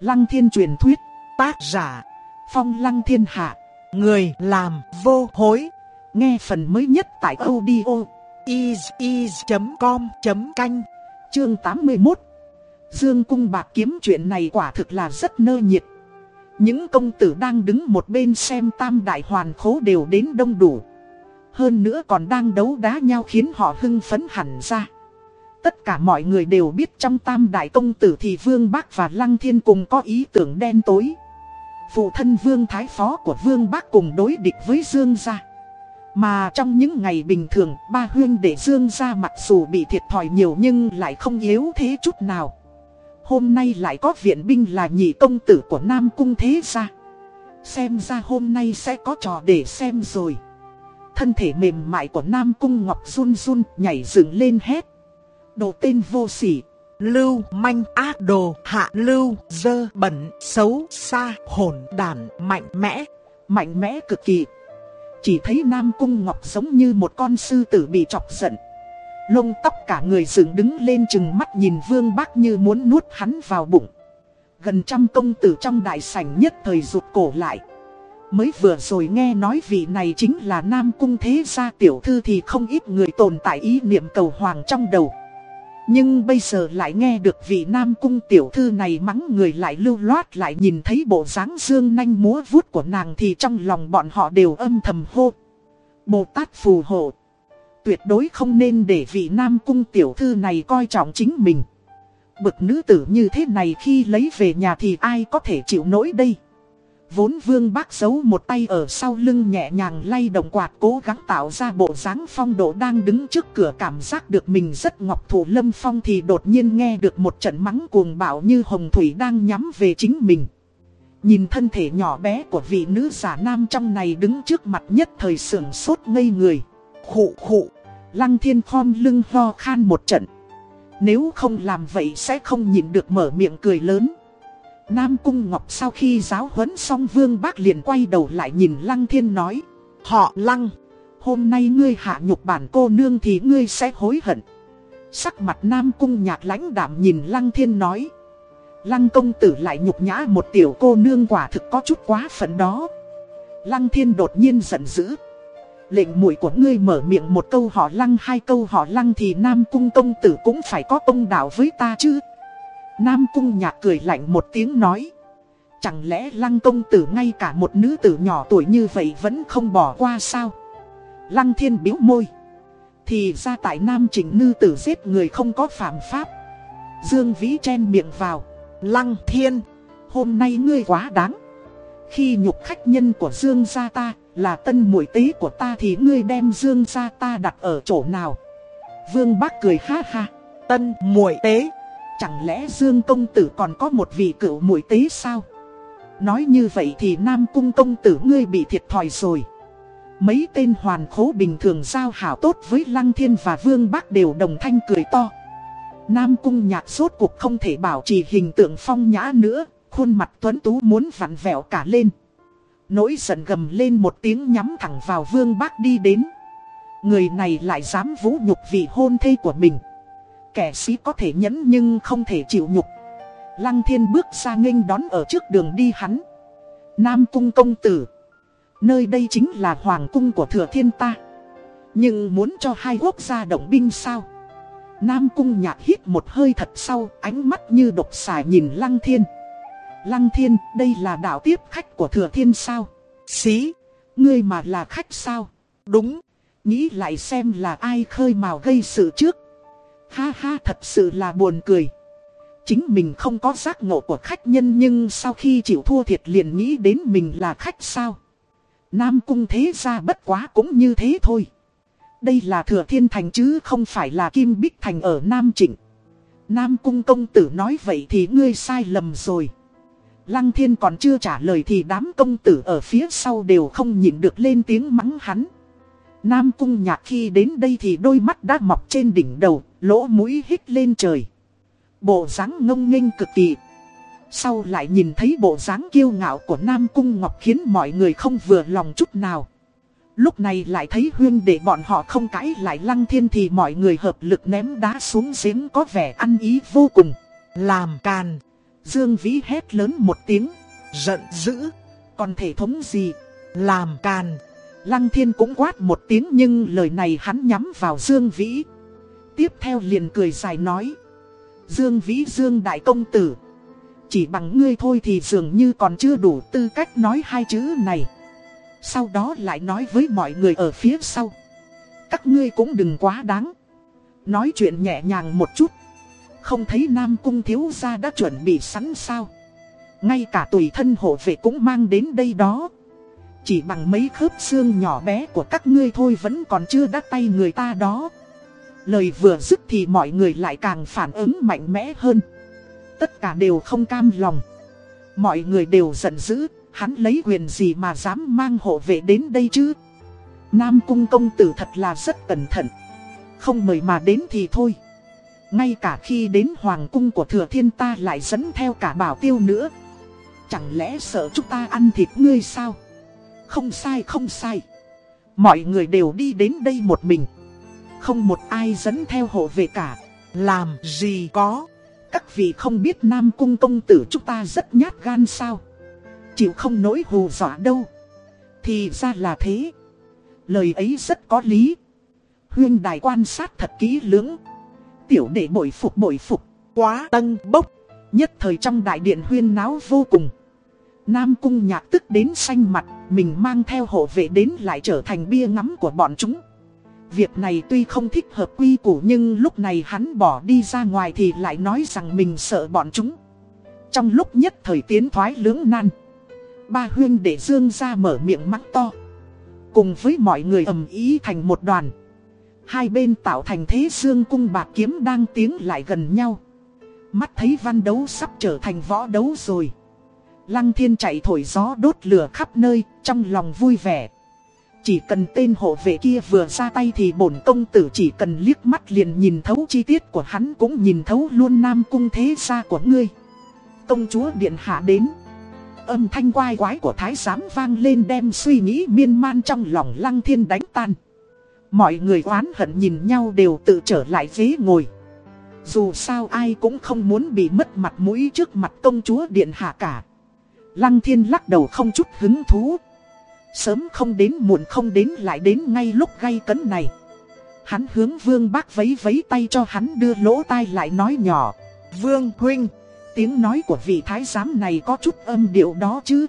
Lăng thiên truyền thuyết, tác giả, phong lăng thiên hạ, người làm vô hối. Nghe phần mới nhất tại audio is.com.canh, chương 81. Dương cung bạc kiếm chuyện này quả thực là rất nơ nhiệt. Những công tử đang đứng một bên xem tam đại hoàn khố đều đến đông đủ. Hơn nữa còn đang đấu đá nhau khiến họ hưng phấn hẳn ra. Tất cả mọi người đều biết trong tam đại công tử thì Vương Bác và Lăng Thiên cùng có ý tưởng đen tối. Phụ thân Vương Thái Phó của Vương Bác cùng đối địch với Dương Gia. Mà trong những ngày bình thường, ba huyên để Dương Gia mặc dù bị thiệt thòi nhiều nhưng lại không yếu thế chút nào. Hôm nay lại có viện binh là nhị công tử của Nam Cung Thế Gia. Xem ra hôm nay sẽ có trò để xem rồi. Thân thể mềm mại của Nam Cung Ngọc run run nhảy dựng lên hét. Đồ tên vô sỉ, lưu manh ác đồ, hạ lưu, dơ, bẩn, xấu, xa, hồn, đàn, mạnh mẽ, mạnh mẽ cực kỳ. Chỉ thấy Nam Cung Ngọc giống như một con sư tử bị chọc giận. Lông tóc cả người dựng đứng lên chừng mắt nhìn Vương Bác như muốn nuốt hắn vào bụng. Gần trăm công tử trong đại sảnh nhất thời rụt cổ lại. Mới vừa rồi nghe nói vị này chính là Nam Cung Thế Gia Tiểu Thư thì không ít người tồn tại ý niệm cầu hoàng trong đầu. Nhưng bây giờ lại nghe được vị Nam Cung Tiểu Thư này mắng người lại lưu loát lại nhìn thấy bộ dáng dương nanh múa vuốt của nàng thì trong lòng bọn họ đều âm thầm hô. Bồ Tát phù hộ. Tuyệt đối không nên để vị Nam Cung Tiểu Thư này coi trọng chính mình. Bực nữ tử như thế này khi lấy về nhà thì ai có thể chịu nổi đây. Vốn vương bác giấu một tay ở sau lưng nhẹ nhàng lay động quạt cố gắng tạo ra bộ dáng phong độ đang đứng trước cửa cảm giác được mình rất ngọc thủ lâm phong thì đột nhiên nghe được một trận mắng cuồng bạo như hồng thủy đang nhắm về chính mình. Nhìn thân thể nhỏ bé của vị nữ giả nam trong này đứng trước mặt nhất thời sưởng sốt ngây người. Khụ khụ, lăng thiên khom lưng ho khan một trận. Nếu không làm vậy sẽ không nhịn được mở miệng cười lớn. Nam Cung Ngọc sau khi giáo huấn xong Vương Bác liền quay đầu lại nhìn Lăng Thiên nói. Họ Lăng, hôm nay ngươi hạ nhục bản cô nương thì ngươi sẽ hối hận. Sắc mặt Nam Cung nhạc lãnh đạm nhìn Lăng Thiên nói. Lăng công tử lại nhục nhã một tiểu cô nương quả thực có chút quá phận đó. Lăng Thiên đột nhiên giận dữ. Lệnh mũi của ngươi mở miệng một câu họ lăng hai câu họ lăng thì Nam Cung công tử cũng phải có công đạo với ta chứ. Nam cung nhạc cười lạnh một tiếng nói. Chẳng lẽ lăng công tử ngay cả một nữ tử nhỏ tuổi như vậy vẫn không bỏ qua sao? Lăng thiên biếu môi. Thì ra tại Nam Trình nữ tử giết người không có phạm pháp. Dương Vĩ chen miệng vào. Lăng thiên, hôm nay ngươi quá đáng. Khi nhục khách nhân của Dương gia ta là tân mũi tí của ta thì ngươi đem Dương gia ta đặt ở chỗ nào? Vương Bác cười ha ha. Tân muội tế. Chẳng lẽ Dương công tử còn có một vị cựu mũi tế sao? Nói như vậy thì Nam cung công tử ngươi bị thiệt thòi rồi. Mấy tên hoàn khố bình thường giao hảo tốt với Lăng Thiên và Vương Bắc đều đồng thanh cười to. Nam cung nhạc sốt cuộc không thể bảo trì hình tượng phong nhã nữa, khuôn mặt tuấn tú muốn vặn vẹo cả lên. Nỗi giận gầm lên một tiếng nhắm thẳng vào Vương Bắc đi đến. Người này lại dám vũ nhục vị hôn thê của mình. Kẻ sĩ có thể nhẫn nhưng không thể chịu nhục. Lăng thiên bước ra nghênh đón ở trước đường đi hắn. Nam cung công tử. Nơi đây chính là hoàng cung của thừa thiên ta. Nhưng muốn cho hai quốc gia động binh sao? Nam cung nhạc hít một hơi thật sâu, ánh mắt như độc xài nhìn lăng thiên. Lăng thiên, đây là đạo tiếp khách của thừa thiên sao? Xí, ngươi mà là khách sao? Đúng, nghĩ lại xem là ai khơi mào gây sự trước. Ha ha, thật sự là buồn cười. Chính mình không có giác ngộ của khách nhân nhưng sau khi chịu thua thiệt liền nghĩ đến mình là khách sao. Nam cung thế ra bất quá cũng như thế thôi. Đây là thừa thiên thành chứ không phải là kim bích thành ở Nam Trịnh. Nam cung công tử nói vậy thì ngươi sai lầm rồi. Lăng thiên còn chưa trả lời thì đám công tử ở phía sau đều không nhịn được lên tiếng mắng hắn. Nam cung nhạc khi đến đây thì đôi mắt đã mọc trên đỉnh đầu, lỗ mũi hít lên trời. Bộ dáng ngông nghênh cực kỳ. Sau lại nhìn thấy bộ dáng kiêu ngạo của Nam Cung Ngọc khiến mọi người không vừa lòng chút nào. Lúc này lại thấy huyên để bọn họ không cãi lại lăng thiên thì mọi người hợp lực ném đá xuống giếng có vẻ ăn ý vô cùng. Làm càn. Dương Vĩ hét lớn một tiếng, giận dữ, còn thể thống gì, làm càn. Lăng thiên cũng quát một tiếng nhưng lời này hắn nhắm vào Dương Vĩ. Tiếp theo liền cười dài nói. Dương Vĩ, Dương Đại Công Tử. Chỉ bằng ngươi thôi thì dường như còn chưa đủ tư cách nói hai chữ này. Sau đó lại nói với mọi người ở phía sau. Các ngươi cũng đừng quá đáng. Nói chuyện nhẹ nhàng một chút. Không thấy Nam Cung thiếu gia đã chuẩn bị sẵn sao. Ngay cả tùy thân hộ vệ cũng mang đến đây đó. Chỉ bằng mấy khớp xương nhỏ bé của các ngươi thôi vẫn còn chưa đắt tay người ta đó. Lời vừa dứt thì mọi người lại càng phản ứng mạnh mẽ hơn. Tất cả đều không cam lòng. Mọi người đều giận dữ, hắn lấy quyền gì mà dám mang hộ vệ đến đây chứ? Nam cung công tử thật là rất cẩn thận. Không mời mà đến thì thôi. Ngay cả khi đến hoàng cung của thừa thiên ta lại dẫn theo cả bảo tiêu nữa. Chẳng lẽ sợ chúng ta ăn thịt ngươi sao? Không sai không sai. Mọi người đều đi đến đây một mình. Không một ai dẫn theo hộ về cả. Làm gì có. Các vị không biết Nam Cung công tử chúng ta rất nhát gan sao. Chịu không nỗi hù dọa đâu. Thì ra là thế. Lời ấy rất có lý. Huyên đài quan sát thật kỹ lưỡng. Tiểu đệ bội phục bội phục. Quá tân bốc. Nhất thời trong đại điện huyên náo vô cùng. Nam cung nhạc tức đến xanh mặt, mình mang theo hộ vệ đến lại trở thành bia ngắm của bọn chúng. Việc này tuy không thích hợp quy củ nhưng lúc này hắn bỏ đi ra ngoài thì lại nói rằng mình sợ bọn chúng. Trong lúc nhất thời tiến thoái lưỡng nan, ba huyên để dương ra mở miệng mắt to. Cùng với mọi người ầm ý thành một đoàn. Hai bên tạo thành thế dương cung bạc kiếm đang tiến lại gần nhau. Mắt thấy văn đấu sắp trở thành võ đấu rồi. Lăng thiên chạy thổi gió đốt lửa khắp nơi, trong lòng vui vẻ. Chỉ cần tên hộ vệ kia vừa ra tay thì bổn công tử chỉ cần liếc mắt liền nhìn thấu chi tiết của hắn cũng nhìn thấu luôn nam cung thế gia của ngươi. Công chúa điện hạ đến. Âm thanh quai quái của thái giám vang lên đem suy nghĩ miên man trong lòng lăng thiên đánh tan. Mọi người oán hận nhìn nhau đều tự trở lại ghế ngồi. Dù sao ai cũng không muốn bị mất mặt mũi trước mặt công chúa điện hạ cả. Lăng thiên lắc đầu không chút hứng thú. Sớm không đến muộn không đến lại đến ngay lúc gây cấn này. Hắn hướng vương bác vấy vấy tay cho hắn đưa lỗ tai lại nói nhỏ. Vương huynh, tiếng nói của vị thái giám này có chút âm điệu đó chứ.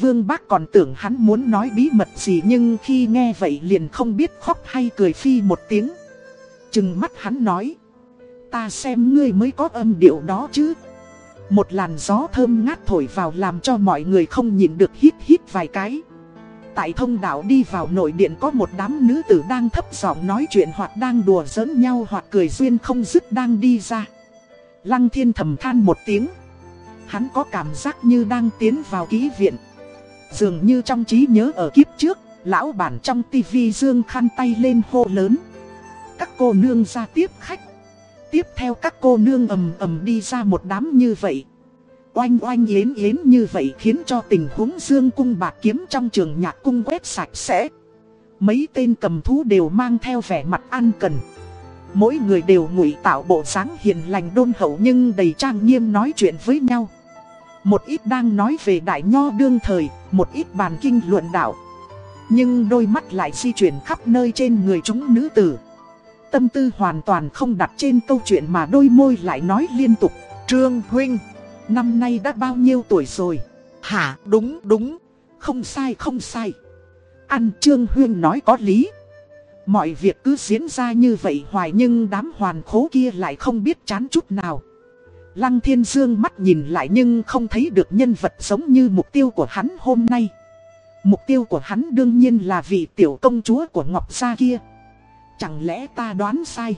Vương bác còn tưởng hắn muốn nói bí mật gì nhưng khi nghe vậy liền không biết khóc hay cười phi một tiếng. Chừng mắt hắn nói. Ta xem ngươi mới có âm điệu đó chứ. Một làn gió thơm ngát thổi vào làm cho mọi người không nhìn được hít hít vài cái. Tại thông đạo đi vào nội điện có một đám nữ tử đang thấp giọng nói chuyện hoặc đang đùa giỡn nhau hoặc cười duyên không dứt đang đi ra. Lăng thiên thầm than một tiếng. Hắn có cảm giác như đang tiến vào ký viện. Dường như trong trí nhớ ở kiếp trước, lão bản trong tivi dương khăn tay lên hô lớn. Các cô nương ra tiếp khách tiếp theo các cô nương ầm ầm đi ra một đám như vậy. Oanh oanh yến yến như vậy khiến cho tình huống dương cung bạc kiếm trong trường nhạc cung quét sạch sẽ. Mấy tên cầm thú đều mang theo vẻ mặt ăn cần. Mỗi người đều ngụy tạo bộ dáng hiền lành đôn hậu nhưng đầy trang nghiêm nói chuyện với nhau. Một ít đang nói về đại nho đương thời, một ít bàn kinh luận đạo. Nhưng đôi mắt lại di chuyển khắp nơi trên người chúng nữ tử tâm tư hoàn toàn không đặt trên câu chuyện mà đôi môi lại nói liên tục. Trương Huynh, năm nay đã bao nhiêu tuổi rồi? Hả, đúng, đúng, không sai, không sai. Ăn Trương Huynh nói có lý. Mọi việc cứ diễn ra như vậy hoài nhưng đám hoàn khố kia lại không biết chán chút nào. Lăng Thiên Dương mắt nhìn lại nhưng không thấy được nhân vật giống như mục tiêu của hắn hôm nay. Mục tiêu của hắn đương nhiên là vị tiểu công chúa của Ngọc Gia kia. Chẳng lẽ ta đoán sai?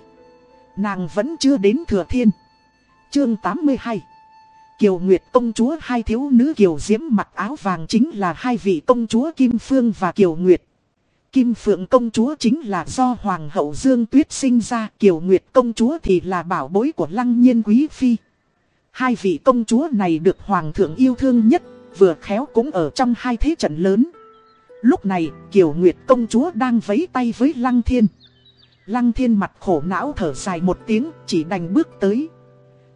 Nàng vẫn chưa đến thừa thiên. Chương 82 Kiều Nguyệt công chúa hai thiếu nữ Kiều Diễm mặc áo vàng chính là hai vị công chúa Kim Phương và Kiều Nguyệt. Kim Phượng công chúa chính là do Hoàng hậu Dương Tuyết sinh ra, Kiều Nguyệt công chúa thì là bảo bối của Lăng Nhiên Quý Phi. Hai vị công chúa này được Hoàng thượng yêu thương nhất, vừa khéo cũng ở trong hai thế trận lớn. Lúc này, Kiều Nguyệt công chúa đang vấy tay với Lăng Thiên. Lăng thiên mặt khổ não thở dài một tiếng chỉ đành bước tới.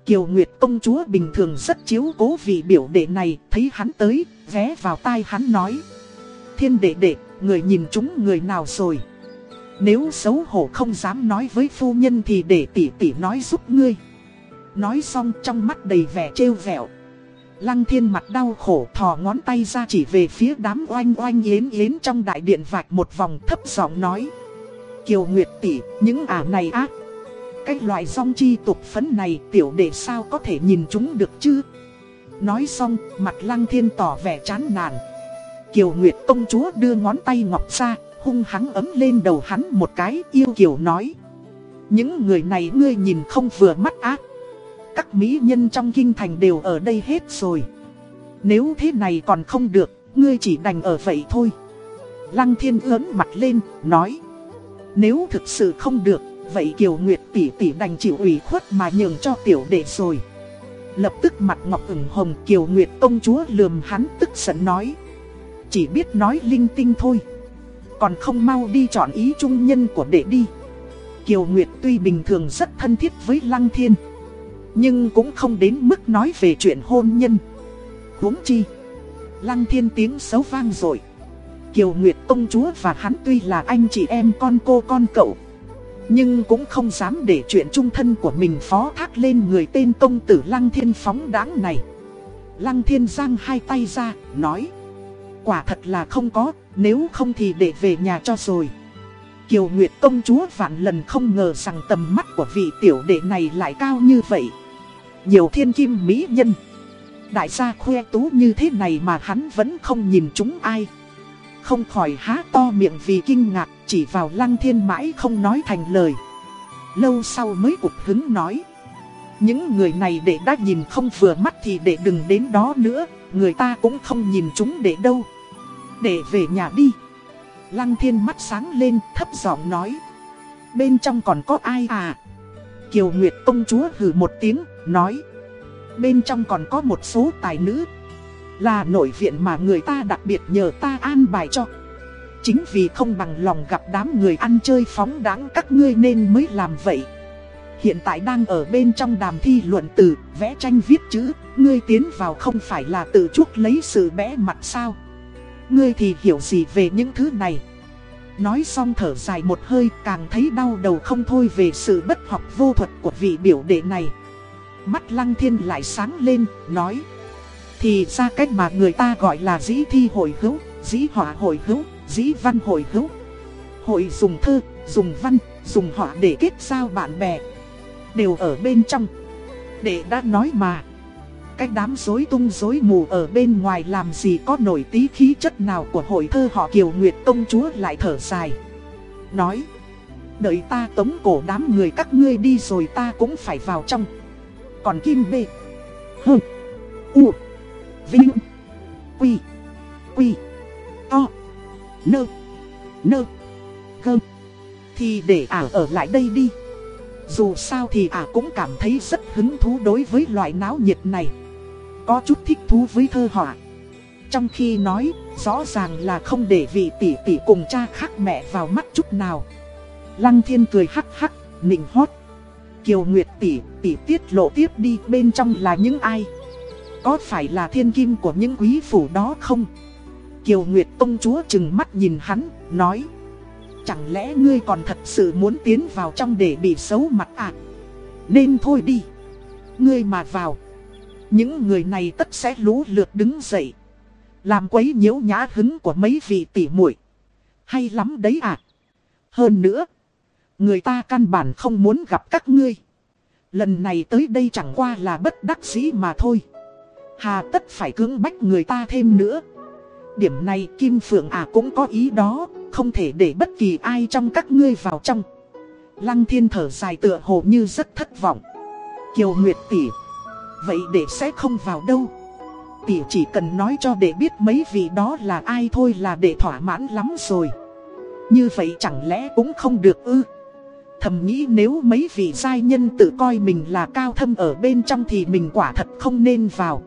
Kiều Nguyệt công chúa bình thường rất chiếu cố vị biểu đệ này, thấy hắn tới, vé vào tai hắn nói. Thiên đệ đệ, người nhìn chúng người nào rồi? Nếu xấu hổ không dám nói với phu nhân thì để tỷ tỷ nói giúp ngươi. Nói xong trong mắt đầy vẻ trêu vẹo. Lăng thiên mặt đau khổ thò ngón tay ra chỉ về phía đám oanh oanh yến yến trong đại điện vạch một vòng thấp giọng nói. Kiều Nguyệt tỷ, những ả này ác. Cái loại song chi tục phấn này tiểu đệ sao có thể nhìn chúng được chứ? Nói xong, mặt lăng thiên tỏ vẻ chán nản. Kiều Nguyệt công chúa đưa ngón tay ngọc ra, hung hắng ấm lên đầu hắn một cái yêu Kiều nói. Những người này ngươi nhìn không vừa mắt ác. Các mỹ nhân trong kinh thành đều ở đây hết rồi. Nếu thế này còn không được, ngươi chỉ đành ở vậy thôi. Lăng thiên ướn mặt lên, nói. Nếu thực sự không được, vậy Kiều Nguyệt tỷ tỷ đành chịu ủy khuất mà nhường cho tiểu đệ rồi. Lập tức mặt ngọc ửng hồng Kiều Nguyệt công chúa lườm hắn tức giận nói. Chỉ biết nói linh tinh thôi. Còn không mau đi chọn ý trung nhân của đệ đi. Kiều Nguyệt tuy bình thường rất thân thiết với Lăng Thiên. Nhưng cũng không đến mức nói về chuyện hôn nhân huống chi Lăng thiên tiếng xấu vang rồi Kiều Nguyệt công chúa và hắn tuy là anh chị em con cô con cậu Nhưng cũng không dám để chuyện trung thân của mình phó thác lên người tên công tử Lăng thiên phóng đáng này. Lăng thiên giang hai tay ra, nói Quả thật là không có, nếu không thì để về nhà cho rồi. Kiều Nguyệt công chúa vạn lần không ngờ rằng tầm mắt của vị tiểu đệ này lại cao như vậy. Nhiều thiên kim mỹ nhân Đại gia khoe tú như thế này mà hắn vẫn không nhìn chúng ai. Không khỏi há to miệng vì kinh ngạc, Chỉ vào lăng thiên mãi không nói thành lời. Lâu sau mới cục hứng nói, Những người này để đã nhìn không vừa mắt thì để đừng đến đó nữa, Người ta cũng không nhìn chúng để đâu. Để về nhà đi. Lăng thiên mắt sáng lên, thấp giọng nói, Bên trong còn có ai à? Kiều Nguyệt công chúa hử một tiếng, nói, Bên trong còn có một số tài nữ là nội viện mà người ta đặc biệt nhờ ta an bài cho. Chính vì không bằng lòng gặp đám người ăn chơi phóng đáng các ngươi nên mới làm vậy. Hiện tại đang ở bên trong đàm thi luận từ, vẽ tranh viết chữ Ngươi tiến vào không phải là tự chuốc lấy sự bẽ mặt sao? Ngươi thì hiểu gì về những thứ này? Nói xong thở dài một hơi càng thấy đau đầu không thôi về sự bất học vô thuật của vị biểu đệ này. Mắt lăng thiên lại sáng lên, nói thì ra cách mà người ta gọi là dĩ thi hội hữu, dĩ họa hội hữu, dĩ văn hội hữu. Hội dùng thơ, dùng văn, dùng họa để kết giao bạn bè. Đều ở bên trong. Để đã nói mà. Cách đám rối tung rối mù ở bên ngoài làm gì có nổi tí khí chất nào của hội thơ họ Kiều Nguyệt công chúa lại thở dài. Nói Đợi ta tống cổ đám người các ngươi đi rồi ta cũng phải vào trong. Còn Kim B hừ, U. Vinh. Quy. Quy. To. Nơ. Nơ. Gơ Thì để ả ở lại đây đi. Dù sao thì ả cũng cảm thấy rất hứng thú đối với loại náo nhiệt này. Có chút thích thú với thơ họa. Trong khi nói, rõ ràng là không để vị tỷ tỷ cùng cha khác mẹ vào mắt chút nào. Lăng thiên cười hắc hắc, nịnh hót. Kiều Nguyệt tỷ, tỷ tiết lộ tiếp đi bên trong là những ai? Có phải là thiên kim của những quý phủ đó không? Kiều Nguyệt công chúa chừng mắt nhìn hắn, nói Chẳng lẽ ngươi còn thật sự muốn tiến vào trong để bị xấu mặt à? Nên thôi đi Ngươi mà vào Những người này tất sẽ lũ lượt đứng dậy Làm quấy nhiễu nhã hứng của mấy vị tỷ muội Hay lắm đấy à Hơn nữa Người ta căn bản không muốn gặp các ngươi. Lần này tới đây chẳng qua là bất đắc dĩ mà thôi. Hà tất phải cưỡng bách người ta thêm nữa. Điểm này Kim Phượng à cũng có ý đó, không thể để bất kỳ ai trong các ngươi vào trong. Lăng thiên thở dài tựa hồ như rất thất vọng. Kiều Nguyệt tỷ, vậy để sẽ không vào đâu. Tỷ chỉ cần nói cho để biết mấy vị đó là ai thôi là để thỏa mãn lắm rồi. Như vậy chẳng lẽ cũng không được ư? Thầm nghĩ nếu mấy vị giai nhân tự coi mình là cao thâm ở bên trong thì mình quả thật không nên vào.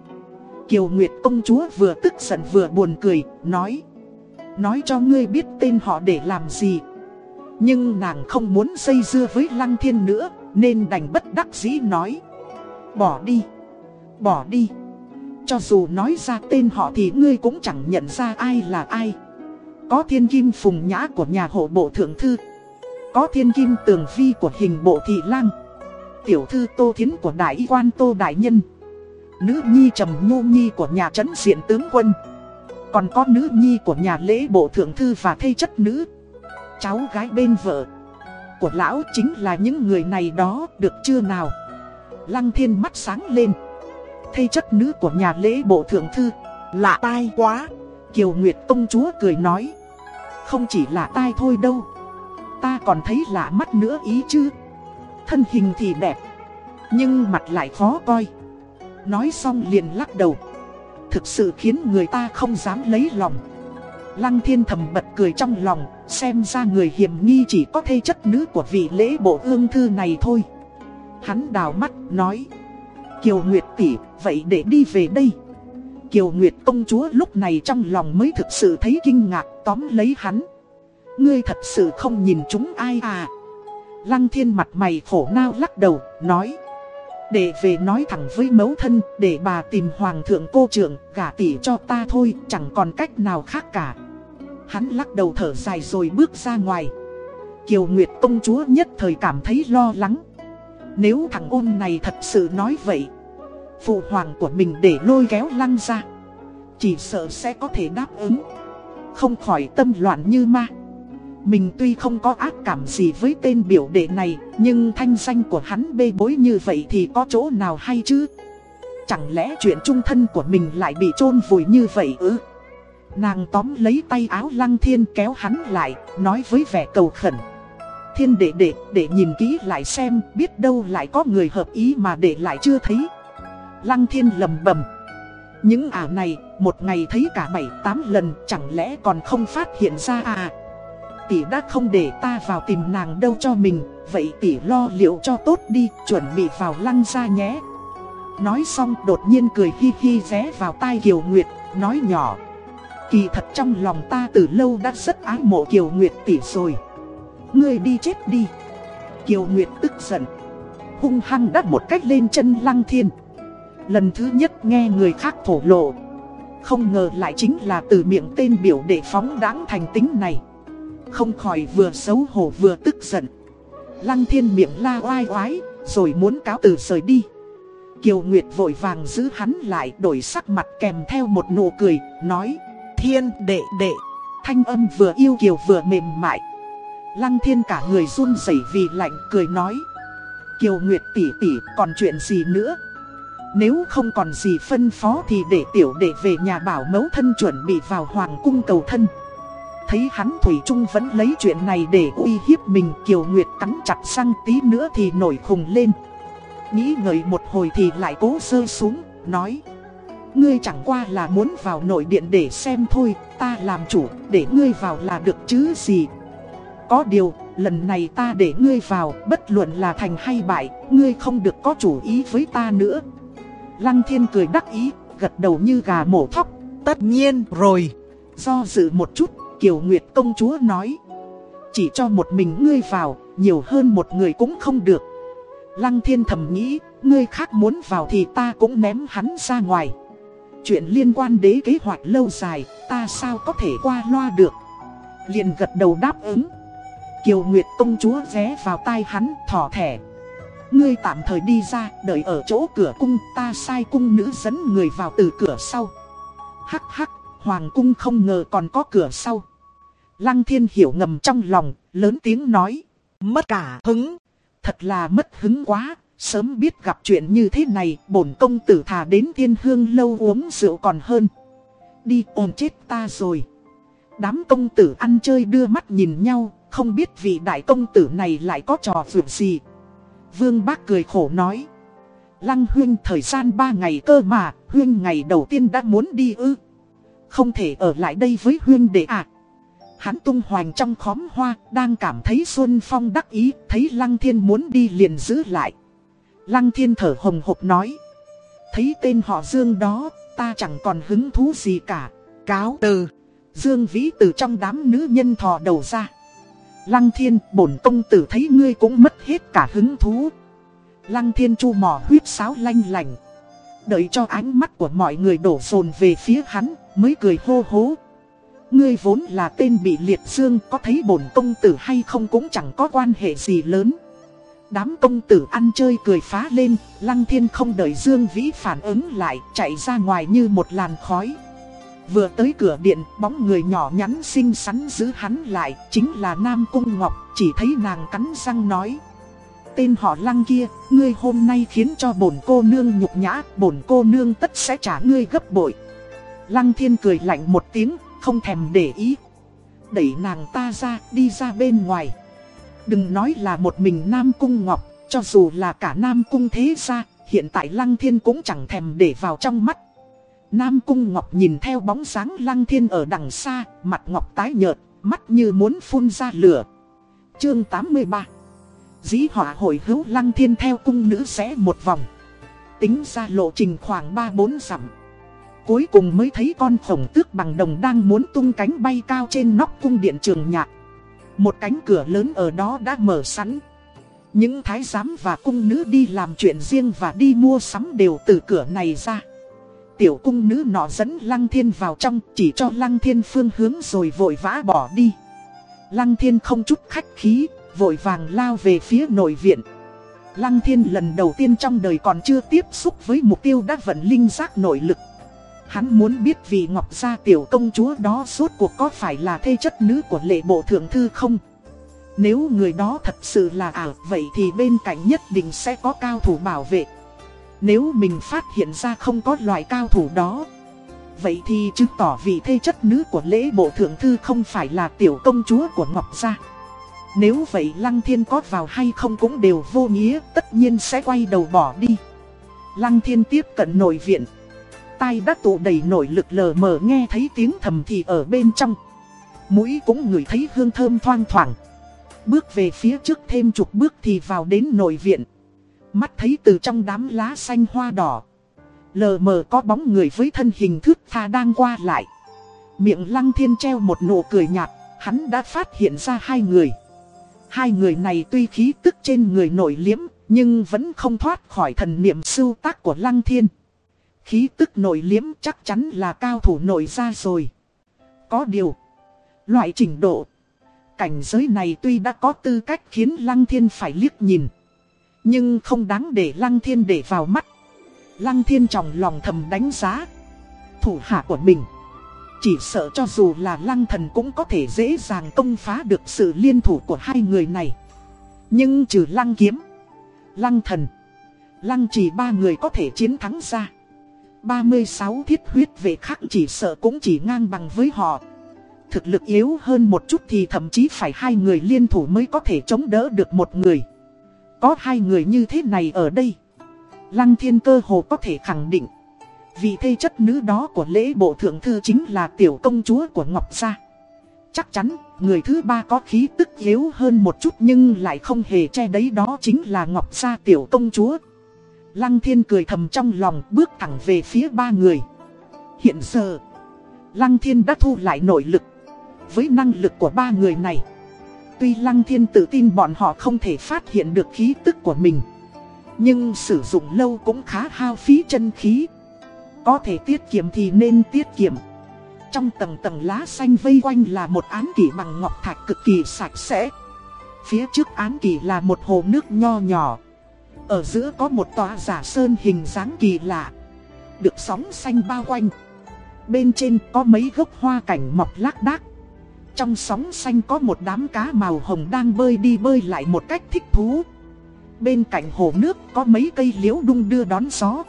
Kiều Nguyệt công chúa vừa tức giận vừa buồn cười, nói. Nói cho ngươi biết tên họ để làm gì. Nhưng nàng không muốn dây dưa với Lăng Thiên nữa, nên đành bất đắc dĩ nói. Bỏ đi Bỏ đi Cho dù nói ra tên họ thì ngươi cũng chẳng nhận ra ai là ai Có thiên kim phùng nhã của nhà hộ bộ thượng thư Có thiên kim tường vi của hình bộ thị lang Tiểu thư tô thiến của đại y quan tô đại nhân Nữ nhi trầm nhu nhi của nhà trấn diện tướng quân. Còn có nữ nhi của nhà lễ bộ thượng thư và thây chất nữ. Cháu gái bên vợ Của lão chính là những người này đó, được chưa nào? Lăng thiên mắt sáng lên. Thây chất nữ của nhà lễ bộ thượng thư, Lạ tai quá. Kiều Nguyệt công chúa cười nói, Không chỉ là tai thôi đâu, Ta còn thấy lạ mắt nữa ý chứ. Thân hình thì đẹp, Nhưng mặt lại khó coi. Nói xong liền lắc đầu. Thực sự khiến người ta không dám lấy lòng. Lăng thiên thầm bật cười trong lòng, Xem ra người hiểm nghi chỉ có thê chất nữ của vị lễ bộ ương thư này thôi. Hắn đào mắt, nói, Kiều Nguyệt tỷ, vậy để đi về đây. Kiều Nguyệt công chúa lúc này trong lòng mới thực sự thấy kinh ngạc, tóm lấy hắn. Ngươi thật sự không nhìn chúng ai à? Lăng thiên mặt mày khổ nao lắc đầu, nói để về nói thẳng với mẫu thân, Để bà tìm hoàng thượng cô trưởng, Gả tỷ cho ta thôi, Chẳng còn cách nào khác cả. Hắn lắc đầu thở dài rồi bước ra ngoài. Kiều Nguyệt công chúa nhất thời cảm thấy lo lắng. Nếu thằng ôn này thật sự nói vậy, Phụ hoàng của mình để lôi kéo lăng ra, Chỉ sợ sẽ có thể đáp ứng. Không khỏi tâm loạn như ma mình tuy không có ác cảm gì với tên biểu đệ này, Nhưng thanh danh của hắn bê bối như vậy thì có chỗ nào hay chứ? Chẳng lẽ chuyện trung thân của mình lại bị chôn vùi như vậy ư? Nàng tóm lấy tay áo lăng thiên kéo hắn lại, Nói với vẻ cầu khẩn. Thiên đệ đệ, để nhìn kỹ lại xem, Biết đâu lại có người hợp ý mà để lại chưa thấy. Lăng thiên lầm bầm Những ảo này, một ngày thấy cả bảy tám lần, Chẳng lẽ còn không phát hiện ra à? Tỷ đã không để ta vào tìm nàng đâu cho mình, Vậy tỷ lo liệu cho tốt đi, Chuẩn bị vào lăng ra nhé. Nói xong, đột nhiên cười hi hi ré vào tai Kiều Nguyệt, Nói nhỏ. Kỳ thật trong lòng ta từ lâu đã rất ái mộ Kiều Nguyệt tỷ rồi. Ngươi đi chết đi. Kiều Nguyệt tức giận. Hung hăng đắt một cách lên chân lăng thiên. Lần thứ nhất nghe người khác thổ lộ. Không ngờ lại chính là từ miệng tên biểu để phóng đáng thành tính này không khỏi vừa xấu hổ vừa tức giận. Lăng thiên miệng la oai oái, Rồi muốn cáo từ rời đi. Kiều Nguyệt vội vàng giữ hắn lại, Đổi sắc mặt kèm theo một nụ cười, Nói, Thiên đệ đệ. Thanh âm vừa yêu kiều vừa mềm mại. Lăng thiên cả người run rẩy vì lạnh cười nói, Kiều Nguyệt tỷ tỷ còn chuyện gì nữa? Nếu không còn gì phân phó thì để tiểu đệ về nhà bảo mẫu thân chuẩn bị vào hoàng cung cầu thân. Thấy hắn Thủy Trung vẫn lấy chuyện này để uy hiếp mình Kiều Nguyệt cắn chặt răng tí nữa thì nổi khùng lên. Nghĩ ngợi một hồi thì lại cố rơi xuống, nói Ngươi chẳng qua là muốn vào nội điện để xem thôi Ta làm chủ, để ngươi vào là được chứ gì. Có điều, lần này ta để ngươi vào Bất luận là thành hay bại Ngươi không được có chủ ý với ta nữa. Lăng thiên cười đắc ý, gật đầu như gà mổ thóc Tất nhiên rồi. Do dự một chút Kiều Nguyệt công chúa nói. Chỉ cho một mình ngươi vào, nhiều hơn một người cũng không được. Lăng thiên thầm nghĩ, ngươi khác muốn vào thì ta cũng ném hắn ra ngoài. Chuyện liên quan đến kế hoạch lâu dài, ta sao có thể qua loa được? Liền gật đầu đáp ứng. Kiều Nguyệt công chúa ghé vào tai hắn, thỏ thẻ. Ngươi tạm thời đi ra, đợi ở chỗ cửa cung, ta sai cung nữ dẫn người vào từ cửa sau. Hắc hắc, hoàng cung không ngờ còn có cửa sau. Lăng thiên hiểu ngầm trong lòng, lớn tiếng nói. Mất cả hứng. Thật là mất hứng quá, sớm biết gặp chuyện như thế này, bổn công tử thà đến thiên hương lâu uống rượu còn hơn. Đi ôm chết ta rồi. Đám công tử ăn chơi đưa mắt nhìn nhau, không biết vị đại công tử này lại có trò vượt gì. Vương bác cười khổ nói. Lăng huyên thời gian 3 ngày cơ mà, huyên ngày đầu tiên đã muốn đi ư. Không thể ở lại đây với huyên để ạ. À. Hắn tung hoành trong khóm hoa, đang cảm thấy Xuân Phong đắc ý, thấy Lăng Thiên muốn đi liền giữ lại. Lăng Thiên thở hồng hộc nói. Thấy tên họ Dương đó, ta chẳng còn hứng thú gì cả. Cáo từ. Dương Vĩ từ trong đám nữ nhân thò đầu ra. Lăng Thiên, bổn công tử thấy ngươi cũng mất hết cả hứng thú. Lăng thiên chu mỏ huyết sáo lanh lành. Đợi cho ánh mắt của mọi người đổ dồn về phía hắn, mới cười hô hố. Ngươi vốn là tên bị liệt dương, có thấy bổn công tử hay không cũng chẳng có quan hệ gì lớn. Đám công tử ăn chơi cười phá lên, Lăng Thiên không đợi Dương Vĩ phản ứng lại, chạy ra ngoài như một làn khói. Vừa tới cửa điện, bóng người nhỏ nhắn xinh xắn giữ hắn lại, chính là Nam Cung Ngọc, chỉ thấy nàng cắn răng nói. Tên họ Lăng kia, ngươi hôm nay khiến cho bổn cô nương nhục nhã, bổn cô nương tất sẽ trả ngươi gấp bội. Lăng Thiên cười lạnh một tiếng, không thèm để ý. Đẩy nàng ta ra, đi ra bên ngoài. Đừng nói là một mình Nam Cung Ngọc, cho dù là cả Nam Cung thế ra hiện tại Lăng Thiên cũng chẳng thèm để vào trong mắt. Nam Cung Ngọc nhìn theo bóng dáng Lăng Thiên ở đằng xa, mặt Ngọc tái nhợt, mắt như muốn phun ra lửa. Chương 83 Dĩ họa hồi hữu Lăng Thiên theo cung nữ sẽ một vòng. Tính ra lộ trình khoảng 3-4 dặm. Cuối cùng mới thấy con khổng tước bằng đồng đang muốn tung cánh bay cao trên nóc cung điện trường nhạc. Một cánh cửa lớn ở đó đã mở sẵn. Những thái giám và cung nữ đi làm chuyện riêng và đi mua sắm đều từ cửa này ra. Tiểu cung nữ nọ dẫn Lăng Thiên vào trong chỉ cho Lăng Thiên phương hướng rồi vội vã bỏ đi. Lăng Thiên không chút khách khí, vội vàng lao về phía nội viện. Lăng Thiên lần đầu tiên trong đời còn chưa tiếp xúc với mục tiêu đã vận linh giác nội lực. Hắn muốn biết vì Ngọc Gia tiểu công chúa đó suốt cuộc có phải là thê chất nữ của lệ bộ thượng thư không? Nếu người đó thật sự là ảo, vậy thì bên cạnh nhất định sẽ có cao thủ bảo vệ. Nếu mình phát hiện ra không có loại cao thủ đó, Vậy thì chứng tỏ vị thê chất nữ của lễ bộ thượng thư không phải là tiểu công chúa của Ngọc Gia Nếu vậy Lăng Thiên có vào hay không cũng đều vô nghĩa, Tất nhiên sẽ quay đầu bỏ đi Lăng Thiên tiếp cận nội viện Tai đã tụ đầy nội lực lờ mờ nghe thấy tiếng thầm thì ở bên trong. Mũi cũng ngửi thấy hương thơm thoang thoảng. Bước về phía trước thêm chục bước thì vào đến nội viện. Mắt thấy từ trong đám lá xanh hoa đỏ. Lờ mờ có bóng người với thân hình thước tha đang qua lại. Miệng lăng thiên treo một nụ cười nhạt, Hắn đã phát hiện ra hai người. Hai người này tuy khí tức trên người nổi liếm Nhưng vẫn không thoát khỏi thần niệm sưu tác của lăng thiên. Khí tức nổi liếm chắc chắn là cao thủ nổi ra rồi Có điều Loại trình độ Cảnh giới này tuy đã có tư cách khiến lăng thiên phải liếc nhìn nhưng không đáng để Lăng Thiên để vào mắt. Lăng Thiên trong lòng thầm đánh giá. Thủ hạ của mình. Chỉ sợ cho dù là Lăng Thần cũng có thể dễ dàng công phá được sự liên thủ của hai người này. Nhưng trừ Lăng Kiếm, Lăng Thần, Lăng chỉ ba người có thể chiến thắng ra. 36 thiết huyết về khác chỉ sợ cũng chỉ ngang bằng với họ. Thực lực yếu hơn một chút thì thậm chí phải hai người liên thủ mới có thể chống đỡ được một người. Có hai người như thế này ở đây, Lăng thiên cơ hồ có thể khẳng định Vị thê chất nữ đó của lễ bộ thượng thư chính là tiểu công chúa của Ngọc Gia Chắc chắn, người thứ ba có khí tức yếu hơn một chút nhưng lại không hề che đấy đó chính là Ngọc Gia tiểu công chúa Lăng thiên cười thầm trong lòng, bước thẳng về phía ba người. Hiện giờ, Lăng thiên đã thu lại nội lực. Với năng lực của ba người này, Tuy Lăng Thiên tự tin bọn họ không thể phát hiện được khí tức của mình, Nhưng sử dụng lâu cũng khá hao phí chân khí. Có thể tiết kiệm thì nên tiết kiệm. Trong tầng tầng lá xanh vây quanh là một án kỷ bằng ngọc thạch cực kỳ sạch sẽ. Phía trước án kỷ là một hồ nước nho nhỏ. Ở giữa có một tòa giả sơn hình dáng kỳ lạ Được sóng xanh bao quanh Bên trên có mấy gốc hoa cảnh mọc lác đác trong sóng xanh có một đám cá màu hồng đang bơi đi bơi lại một cách thích thú. Bên cạnh hồ nước có mấy cây liễu đung đưa đón gió.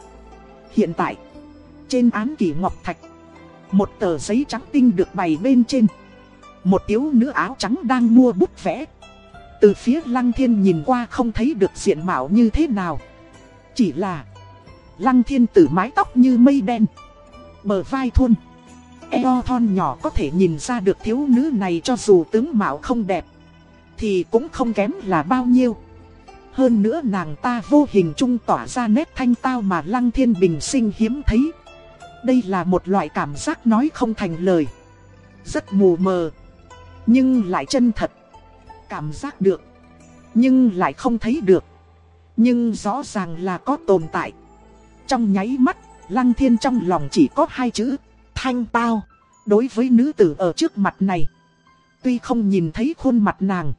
Hiện tại, trên án kỷ ngọc thạch, một tờ giấy trắng tinh được bày bên trên. Một thiếu nữ áo trắng đang mua bút vẽ. Từ phía lăng thiên nhìn qua không thấy được diện mạo như thế nào. Chỉ là, lăng thiên tử mái tóc như mây đen. Bờ vai thun, eo thon nhỏ có thể nhìn ra được thiếu nữ này cho dù tướng mạo không đẹp, Thì cũng không kém là bao nhiêu Hơn nữa nàng ta vô hình trung tỏa ra nét thanh tao mà Lăng Thiên Bình sinh hiếm thấy Đây là một loại cảm giác nói không thành lời Rất mù mờ, Nhưng lại chân thật Cảm giác được Nhưng lại không thấy được Nhưng rõ ràng là có tồn tại. Trong nháy mắt, Lăng Thiên trong lòng chỉ có hai chữ, thanh tao. Đối với nữ tử ở trước mặt này, tuy không nhìn thấy khuôn mặt nàng,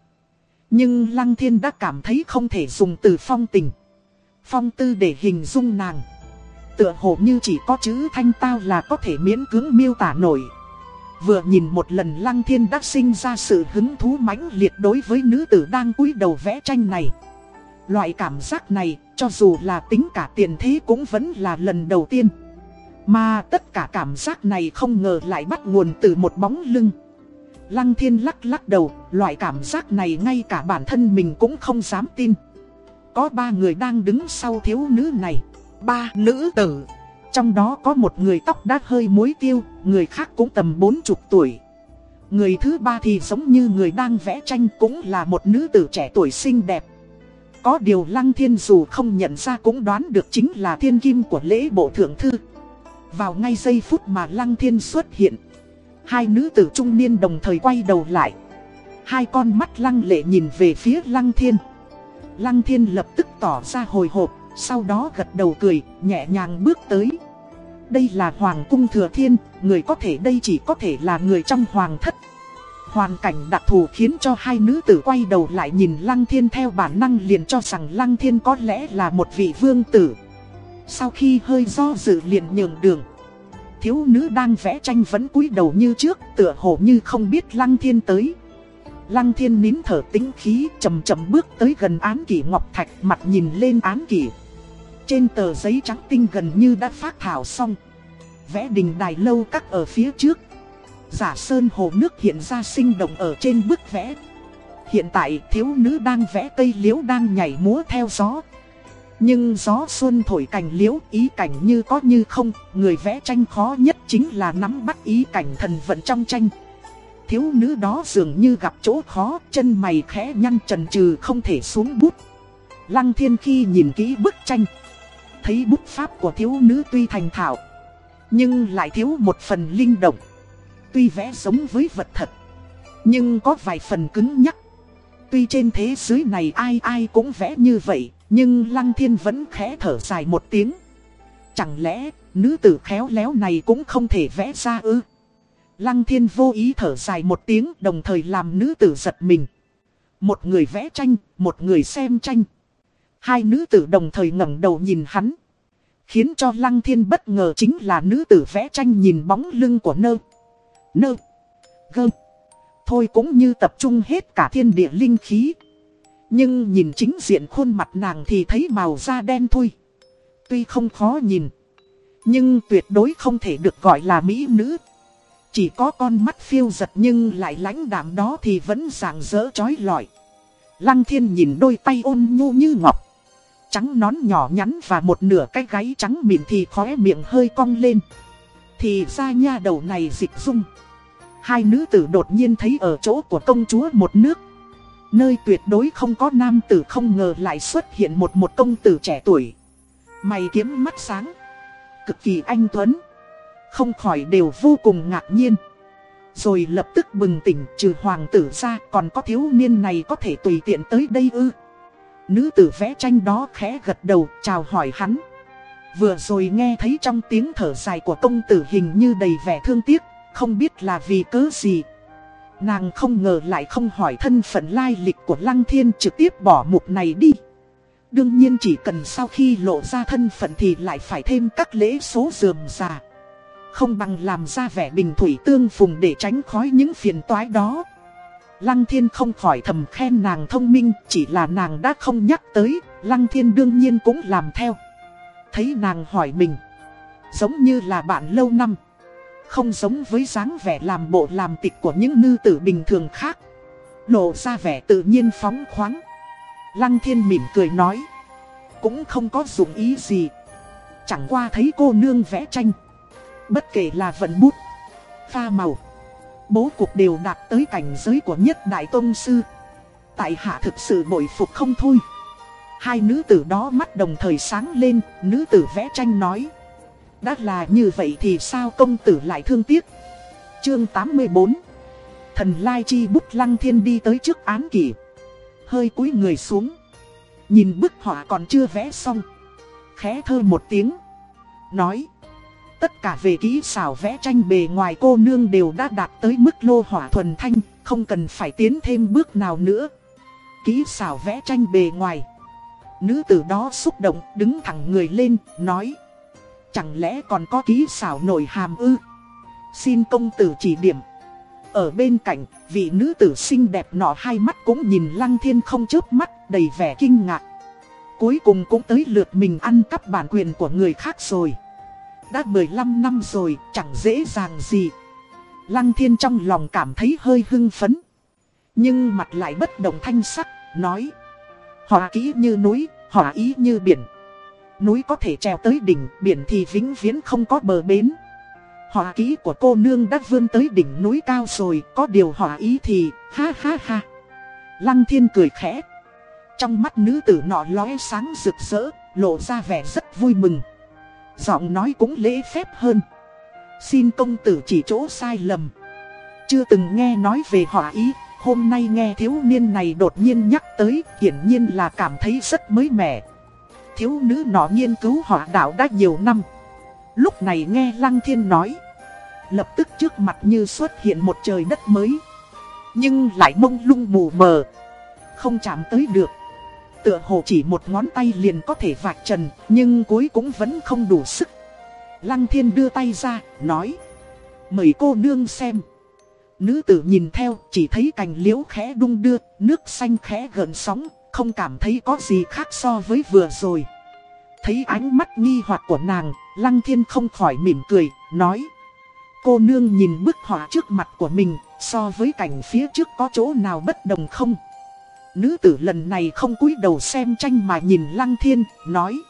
nhưng Lăng Thiên đã cảm thấy không thể dùng từ phong tình, phong tư để hình dung nàng. Tựa hồ như chỉ có chữ thanh tao là có thể miễn cưỡng miêu tả nổi. Vừa nhìn một lần Lăng Thiên đã sinh ra sự hứng thú mãnh liệt đối với nữ tử đang cúi đầu vẽ tranh này. Loại cảm giác này, cho dù là tính cả tiền thế cũng vẫn là lần đầu tiên. Mà tất cả cảm giác này không ngờ lại bắt nguồn từ một bóng lưng. Lăng thiên lắc lắc đầu, loại cảm giác này ngay cả bản thân mình cũng không dám tin. Có ba người đang đứng sau thiếu nữ này. Ba nữ tử. Trong đó có một người tóc đã hơi muối tiêu, người khác cũng tầm bốn chục tuổi. Người thứ ba thì giống như người đang vẽ tranh cũng là một nữ tử trẻ tuổi xinh đẹp. Có điều Lăng Thiên dù không nhận ra cũng đoán được chính là thiên kim của lễ bộ thượng thư. Vào ngay giây phút mà Lăng Thiên xuất hiện, hai nữ tử trung niên đồng thời quay đầu lại. Hai con mắt lăng lệ nhìn về phía Lăng Thiên. Lăng Thiên lập tức tỏ ra hồi hộp, sau đó gật đầu cười, nhẹ nhàng bước tới. Đây là Hoàng cung Thừa Thiên, người có thể đây chỉ có thể là người trong Hoàng thất. Hoàn cảnh đặc thù khiến cho hai nữ tử quay đầu lại nhìn Lăng Thiên theo bản năng liền cho rằng Lăng Thiên có lẽ là một vị vương tử. Sau khi hơi do dự liền nhường đường. Thiếu nữ đang vẽ tranh vẫn cúi đầu như trước, tựa hồ như không biết Lăng Thiên tới. Lăng Thiên nín thở tính khí, chậm chậm bước tới gần án kỷ ngọc thạch, mặt nhìn lên án kỷ. Trên tờ giấy trắng tinh gần như đã phát thảo xong. Vẽ đình đài lâu các ở phía trước. Giả sơn hồ nước hiện ra sinh động ở trên bức vẽ. Hiện tại thiếu nữ đang vẽ cây liễu đang nhảy múa theo gió. Nhưng gió xuân thổi cành liễu ý cảnh như có như không, người vẽ tranh khó nhất chính là nắm bắt ý cảnh thần vận trong tranh. Thiếu nữ đó dường như gặp chỗ khó, chân mày khẽ nhăn trần trừ không thể xuống bút. Lăng thiên khi nhìn kỹ bức tranh, thấy bút pháp của thiếu nữ tuy thành thạo, nhưng lại thiếu một phần linh động. Tuy vẽ giống với vật thật, nhưng có vài phần cứng nhắc. Tuy trên thế giới này ai ai cũng vẽ như vậy, nhưng Lăng Thiên vẫn khẽ thở dài một tiếng. Chẳng lẽ, nữ tử khéo léo này cũng không thể vẽ ra ư? Lăng Thiên vô ý thở dài một tiếng đồng thời làm nữ tử giật mình. Một người vẽ tranh, một người xem tranh. Hai nữ tử đồng thời ngẩng đầu nhìn hắn. Khiến cho Lăng Thiên bất ngờ chính là nữ tử vẽ tranh nhìn bóng lưng của nơ. Nơ. Gơ. Thôi cũng như tập trung hết cả thiên địa linh khí. Nhưng nhìn chính diện khuôn mặt nàng thì thấy màu da đen thui. Tuy không khó nhìn. Nhưng tuyệt đối không thể được gọi là mỹ nữ. Chỉ có con mắt phiêu giật nhưng lại lãnh đạm đó thì vẫn rạng rỡ trói lọi. Lăng thiên nhìn đôi tay ôn nhu như ngọc. Trắng nón nhỏ nhắn và một nửa cái gáy trắng mịn thì khóe miệng hơi cong lên. Thì ra nha đầu này dịch dung. Hai nữ tử đột nhiên thấy ở chỗ của công chúa một nước. Nơi tuyệt đối không có nam tử không ngờ lại xuất hiện một một công tử trẻ tuổi. Mày kiếm mắt sáng. Cực kỳ anh tuấn. Không khỏi đều vô cùng ngạc nhiên. Rồi lập tức bừng tỉnh trừ hoàng tử ra còn có thiếu niên này có thể tùy tiện tới đây ư. Nữ tử vẽ tranh đó khẽ gật đầu chào hỏi hắn. Vừa rồi nghe thấy trong tiếng thở dài của công tử hình như đầy vẻ thương tiếc, không biết là vì cớ gì. Nàng không ngờ lại không hỏi thân phận lai lịch của Lăng Thiên trực tiếp bỏ mục này đi. Đương nhiên chỉ cần sau khi lộ ra thân phận thì lại phải thêm các lễ số dườm già. Không bằng làm ra vẻ bình thủy tương phùng để tránh khói những phiền toái đó. Lăng Thiên không khỏi thầm khen nàng thông minh, chỉ là nàng đã không nhắc tới, Lăng Thiên đương nhiên cũng làm theo. Thấy nàng hỏi mình, giống như là bạn lâu năm. Không giống với dáng vẻ làm bộ làm tịch của những nữ tử bình thường khác Lộ ra vẻ tự nhiên phóng khoáng Lăng thiên mỉm cười nói Cũng không có dụng ý gì Chẳng qua thấy cô nương vẽ tranh Bất kể là vận bút Pha màu Bố cục đều đạt tới cảnh giới của nhất đại tôn sư. Tại hạ thực sự bội phục không thôi. Hai nữ tử đó mắt đồng thời sáng lên, Nữ tử vẽ tranh nói. Đã là như vậy thì sao công tử lại thương tiếc? Chương 84 Thần Lai Chi bút lăng thiên đi tới trước án kỷ. Hơi cúi người xuống. Nhìn bức họa còn chưa vẽ xong. Khẽ thơ một tiếng. Nói. Tất cả về kỹ xảo vẽ tranh bề ngoài cô nương đều đã đạt tới mức lô hỏa thuần thanh, Không cần phải tiến thêm bước nào nữa. Kỹ xảo vẽ tranh bề ngoài. Nữ tử đó xúc động, đứng thẳng người lên, nói, Chẳng lẽ còn có kỹ xảo nổi hàm ư? Xin công tử chỉ điểm. Ở bên cạnh, vị nữ tử xinh đẹp nọ hai mắt cũng nhìn lăng thiên không chớp mắt, đầy vẻ kinh ngạc. Cuối cùng cũng tới lượt mình ăn cắp bản quyền của người khác rồi. Đã 15 năm rồi chẳng dễ dàng gì Lăng thiên trong lòng cảm thấy hơi hưng phấn Nhưng mặt lại bất động thanh sắc Nói Họ kỹ như núi, họ ý như biển Núi có thể trèo tới đỉnh, biển thì vĩnh viễn không có bờ bến họ ký của cô nương đã vươn tới đỉnh núi cao rồi, có điều họ ý thì, ha ha ha. Lăng thiên cười khẽ. Trong mắt nữ tử nọ lóe sáng rực rỡ, lộ ra vẻ rất vui mừng. Giọng nói cũng lễ phép hơn. Xin công tử chỉ chỗ sai lầm. Chưa từng nghe nói về họa ý, hôm nay nghe thiếu niên này đột nhiên nhắc tới, hiển nhiên là cảm thấy rất mới mẻ. Thiếu nữ nọ nghiên cứu họa đạo đã nhiều năm. Lúc này nghe Lăng Thiên nói Lập tức trước mặt như xuất hiện một trời đất mới Nhưng lại mông lung mù mờ Không chạm tới được Tựa hồ chỉ một ngón tay liền có thể vạch trần Nhưng cuối cũng vẫn không đủ sức. Lăng thiên đưa tay ra, nói Mời cô nương xem. Nữ tử nhìn theo, chỉ thấy cành liễu khẽ đung đưa Nước xanh khẽ gợn sóng Không cảm thấy có gì khác so với vừa rồi. Thấy ánh mắt nghi hoặc của nàng, Lăng Thiên không khỏi mỉm cười, nói Cô nương nhìn bức họa trước mặt của mình, so với cảnh phía trước có chỗ nào bất đồng không? Nữ tử lần này không cúi đầu xem tranh mà nhìn Lăng Thiên, nói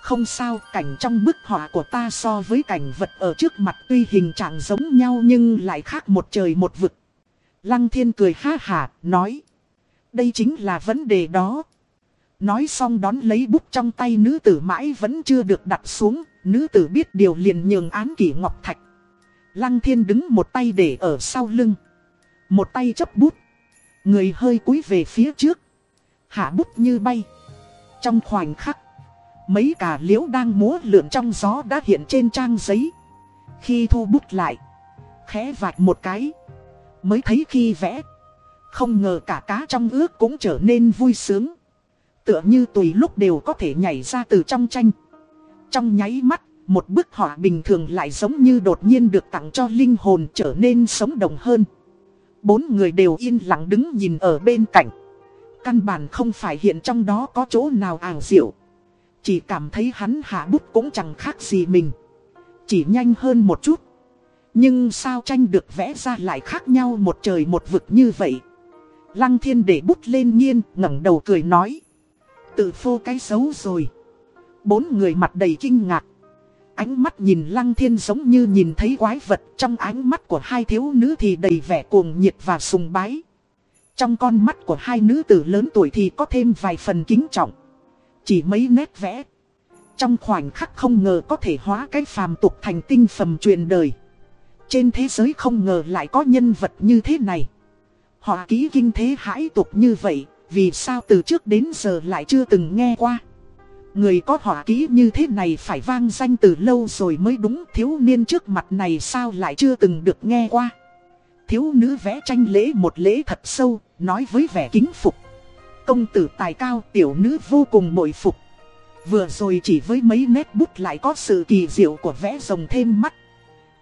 Không sao, cảnh trong bức họa của ta so với cảnh vật ở trước mặt tuy hình trạng giống nhau nhưng lại khác một trời một vực. Lăng Thiên cười ha hà, nói Đây chính là vấn đề đó. Nói xong đón lấy bút trong tay nữ tử mãi vẫn chưa được đặt xuống, nữ tử biết điều liền nhường án kỷ ngọc thạch. Lăng thiên đứng một tay để ở sau lưng. Một tay chấp bút. Người hơi cúi về phía trước. Hạ bút như bay. Trong khoảnh khắc. Mấy cả liễu đang múa lượn trong gió đã hiện trên trang giấy. Khi thu bút lại. Khẽ vạch một cái. Mới thấy khi vẽ. Không ngờ cả cá trong ước cũng trở nên vui sướng. Tựa như tùy lúc đều có thể nhảy ra từ trong tranh. Trong nháy mắt, một bức họa bình thường lại giống như đột nhiên được tặng cho linh hồn trở nên sống động hơn. Bốn người đều yên lặng đứng nhìn ở bên cạnh. Căn bản không phải hiện trong đó có chỗ nào ảo diệu. Chỉ cảm thấy hắn hạ bút cũng chẳng khác gì mình. Chỉ nhanh hơn một chút. Nhưng sao tranh được vẽ ra lại khác nhau một trời một vực như vậy. Lăng thiên để bút lên nghiên ngẩng đầu cười nói. Tự phô cái xấu rồi. Bốn người mặt đầy kinh ngạc. Ánh mắt nhìn lăng thiên giống như nhìn thấy quái vật, Trong ánh mắt của hai thiếu nữ thì đầy vẻ cuồng nhiệt và sùng bái. Trong con mắt của hai nữ tử lớn tuổi thì có thêm vài phần kính trọng. Chỉ mấy nét vẽ. Trong khoảnh khắc không ngờ có thể hóa cái phàm tục thành tinh phẩm truyền đời. Trên thế giới không ngờ lại có nhân vật như thế này. Họ ký kinh thế hãi tục như vậy, Vì sao từ trước đến giờ lại chưa từng nghe qua? Người có họa ký như thế này phải vang danh từ lâu rồi mới đúng thiếu niên trước mặt này sao lại chưa từng được nghe qua. Thiếu nữ vẽ tranh lễ một lễ thật sâu, nói với vẻ kính phục. Công tử tài cao tiểu nữ vô cùng bội phục. Vừa rồi chỉ với mấy nét bút lại có sự kỳ diệu của vẽ rồng thêm mắt.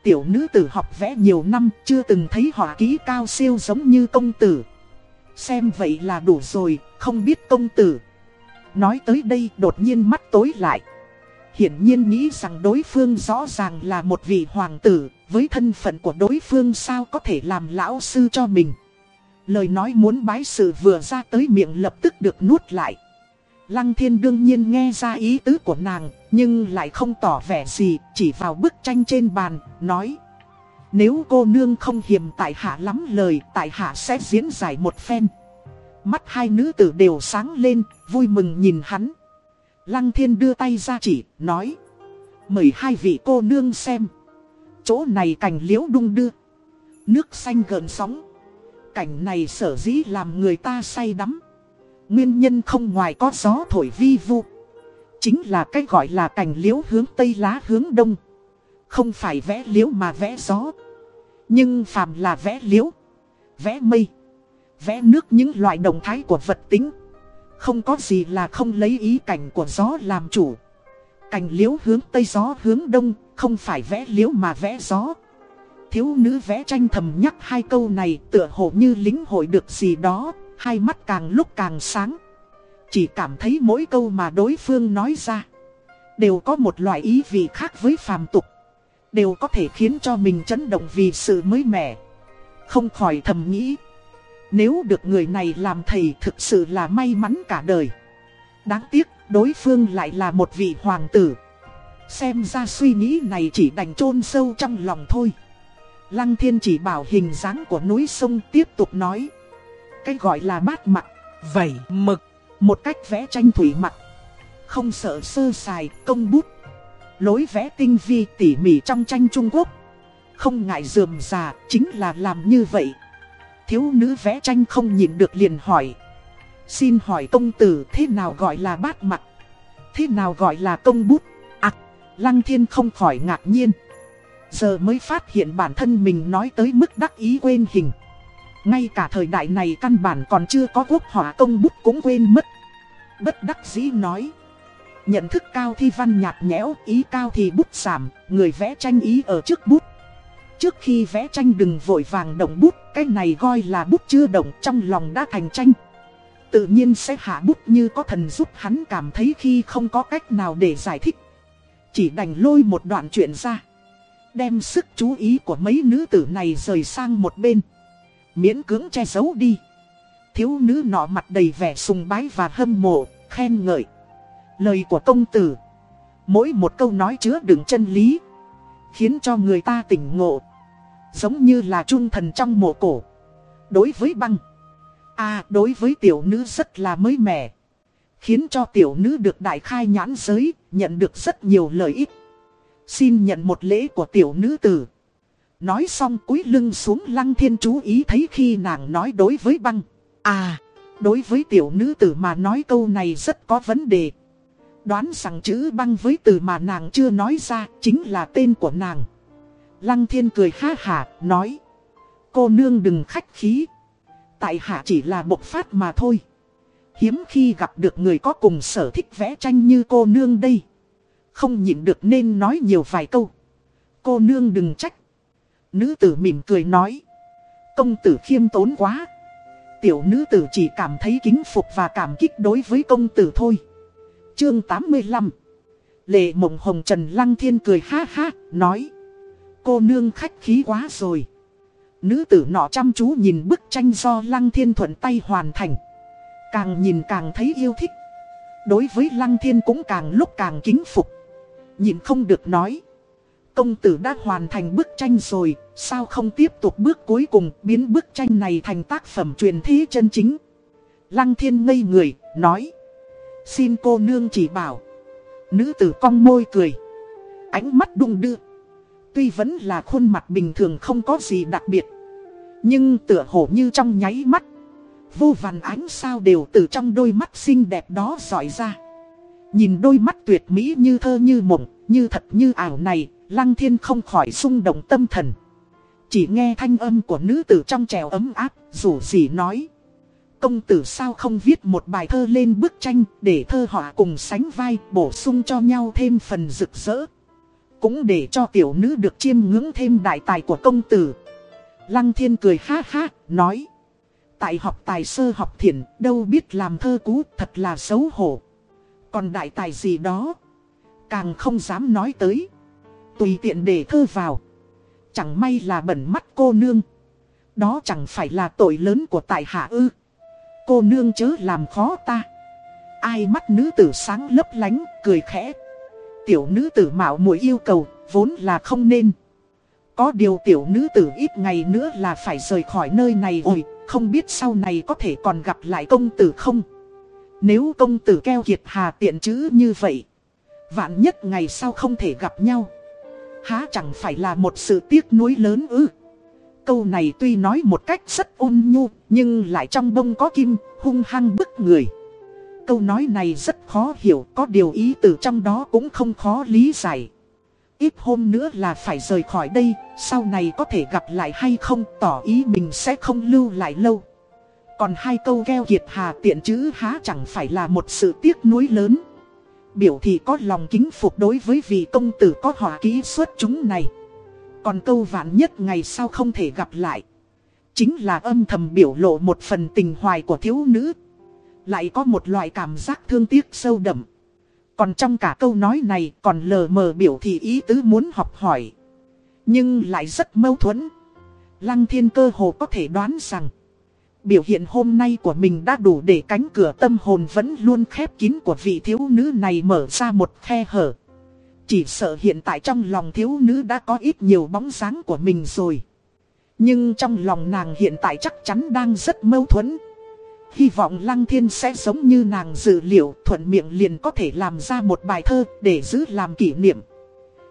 Tiểu nữ tử học vẽ nhiều năm chưa từng thấy họa ký cao siêu giống như công tử. Xem vậy là đủ rồi, không biết công tử Nói tới đây đột nhiên mắt tối lại. Hiển nhiên nghĩ rằng đối phương rõ ràng là một vị hoàng tử, với thân phận của đối phương sao có thể làm lão sư cho mình. Lời nói muốn bái sự vừa ra tới miệng lập tức được nuốt lại. Lăng thiên đương nhiên nghe ra ý tứ của nàng, nhưng lại không tỏ vẻ gì, chỉ vào bức tranh trên bàn, nói. Nếu cô nương không hiềm tại hạ lắm lời, tại hạ sẽ diễn giải một phen. Mắt hai nữ tử đều sáng lên, vui mừng nhìn hắn. Lăng thiên đưa tay ra chỉ, nói. Mời hai vị cô nương xem. Chỗ này cảnh liễu đung đưa. Nước xanh gợn sóng. Cảnh này sở dĩ làm người ta say đắm. Nguyên nhân không ngoài có gió thổi vi vu Chính là cái gọi là cành liễu hướng tây lá hướng đông Không phải vẽ liễu mà vẽ gió Nhưng phàm là vẽ liễu Vẽ mây Vẽ nước những loại động thái của vật tính. Không có gì là không lấy ý cảnh của gió làm chủ. Cảnh liễu hướng tây gió hướng đông, Không phải vẽ liễu mà vẽ gió. Thiếu nữ vẽ tranh thầm nhắc hai câu này tựa hồ như lính hội được gì đó, Hai mắt càng lúc càng sáng. Chỉ cảm thấy mỗi câu mà đối phương nói ra, Đều có một loại ý vị khác với phàm tục. Đều có thể khiến cho mình chấn động vì sự mới mẻ. Không khỏi thầm nghĩ nếu được người này làm thầy thực sự là may mắn cả đời Đáng tiếc đối phương lại là một vị hoàng tử Xem ra suy nghĩ này chỉ đành chôn sâu trong lòng thôi Lăng thiên chỉ bảo hình dáng của núi sông tiếp tục nói cái gọi là bát mặt, vẩy, mực, một cách vẽ tranh thủy mặt. Không sợ sơ sài, công bút. Lối vẽ tinh vi tỉ mỉ trong tranh Trung Quốc. Không ngại dườm già, chính là làm như vậy. Thiếu nữ vẽ tranh không nhìn được liền hỏi. Xin hỏi công tử thế nào gọi là bát mặt? Thế nào gọi là công bút? À, Lăng Thiên không khỏi ngạc nhiên. Giờ mới phát hiện bản thân mình nói tới mức đắc ý quên hình. Ngay cả thời đại này căn bản còn chưa có quốc họa công bút cũng quên mất. Bất đắc dĩ nói. Nhận thức cao thì văn nhạt nhẽo, ý cao thì bút giảm, người vẽ tranh ý ở trước bút. Trước khi vẽ tranh đừng vội vàng động bút, cái này gọi là bút chưa động trong lòng đã thành tranh. Tự nhiên sẽ hạ bút như có thần giúp hắn cảm thấy khi không có cách nào để giải thích. Chỉ đành lôi một đoạn chuyện ra. Đem sức chú ý của mấy nữ tử này rời sang một bên. Miễn cưỡng che giấu đi Thiếu nữ nọ mặt đầy vẻ sùng bái và hâm mộ, khen ngợi Lời của công tử Mỗi một câu nói chứa đựng chân lý Khiến cho người ta tỉnh ngộ Giống như là trung thần trong mộ cổ Đối với băng À đối với tiểu nữ rất là mới mẻ Khiến cho tiểu nữ được đại khai nhãn giới Nhận được rất nhiều lợi ích Xin nhận một lễ của tiểu nữ tử Nói xong cúi lưng xuống lăng thiên chú ý thấy khi nàng nói đối với băng. À, đối với tiểu nữ tử mà nói câu này rất có vấn đề. Đoán rằng chữ băng với từ mà nàng chưa nói ra chính là tên của nàng. Lăng thiên cười ha hả, nói. Cô nương đừng khách khí. Tại hạ chỉ là bộc phát mà thôi. Hiếm khi gặp được người có cùng sở thích vẽ tranh như cô nương đây. Không nhịn được nên nói nhiều vài câu. Cô nương đừng trách. Nữ tử mỉm cười nói. Công tử khiêm tốn quá. Tiểu nữ tử chỉ cảm thấy kính phục và cảm kích đối với công tử thôi. Chương 85 Lệ mộng hồng trần lăng thiên cười ha ha, nói. Cô nương khách khí quá rồi. Nữ tử nọ chăm chú nhìn bức tranh do lăng thiên thuận tay hoàn thành. Càng nhìn càng thấy yêu thích. Đối với lăng thiên cũng càng lúc càng kính phục. Nhìn không được nói. Công tử đã hoàn thành bức tranh rồi, sao không tiếp tục bước cuối cùng biến bức tranh này thành tác phẩm truyền thế chân chính. Lăng thiên ngây người, nói. Xin cô nương chỉ bảo. Nữ tử cong môi cười. Ánh mắt đung đưa. Tuy vẫn là khuôn mặt bình thường không có gì đặc biệt. Nhưng tựa hồ như trong nháy mắt. Vô vàn ánh sao đều từ trong đôi mắt xinh đẹp đó dọi ra. Nhìn đôi mắt tuyệt mỹ như thơ như mộng, như thật như ảo này, Lăng thiên không khỏi xung động tâm thần. Chỉ nghe thanh âm của nữ tử trong trèo ấm áp, dù gì nói. Công tử sao không viết một bài thơ lên bức tranh để thơ họa cùng sánh vai bổ sung cho nhau thêm phần rực rỡ. Cũng để cho tiểu nữ được chiêm ngưỡng thêm đại tài của công tử. Lăng thiên cười ha ha, nói. Tại học tài sơ học thiền, đâu biết làm thơ cú thật là xấu hổ. Còn đại tài gì đó, càng không dám nói tới. Tùy tiện để thơ vào. Chẳng may là bẩn mắt cô nương. Đó chẳng phải là tội lớn của tại hạ ư. Cô nương chớ làm khó ta. Ai mắt nữ tử sáng lấp lánh, cười khẽ. Tiểu nữ tử mạo muội yêu cầu, vốn là không nên. Có điều tiểu nữ tử ít ngày nữa là phải rời khỏi nơi này rồi, không biết sau này có thể còn gặp lại công tử không? Nếu công tử keo kiệt hà tiện chữ như vậy, vạn nhất ngày sau không thể gặp nhau. Há chẳng phải là một sự tiếc nuối lớn ư Câu này tuy nói một cách rất ôn nhu Nhưng lại trong bông có kim hung hăng bức người câu nói này rất khó hiểu, có điều ý từ trong đó cũng không khó lý giải. Ít hôm nữa là phải rời khỏi đây, sau này có thể gặp lại hay không, tỏ ý mình sẽ không lưu lại lâu. Còn hai câu gheo kiệt hà tiện chữ há chẳng phải là một sự tiếc nuối lớn. Biểu thị có lòng kính phục đối với vị công tử có họa ký xuất chúng này. Còn câu vạn nhất ngày sau không thể gặp lại. Chính là âm thầm biểu lộ một phần tình hoài của thiếu nữ. Lại có một loại cảm giác thương tiếc sâu đậm. Còn trong cả câu nói này còn lờ mờ biểu thị ý tứ muốn học hỏi. Nhưng lại rất mâu thuẫn. Lăng thiên cơ hồ có thể đoán rằng. Biểu hiện hôm nay của mình đã đủ để cánh cửa tâm hồn vẫn luôn khép kín của vị thiếu nữ này mở ra một khe hở. Chỉ sợ hiện tại trong lòng thiếu nữ đã có ít nhiều bóng dáng của mình rồi. Nhưng trong lòng nàng hiện tại chắc chắn đang rất mâu thuẫn. Hy vọng Lăng Thiên sẽ giống như nàng dự liệu thuận miệng liền có thể làm ra một bài thơ để giữ làm kỷ niệm.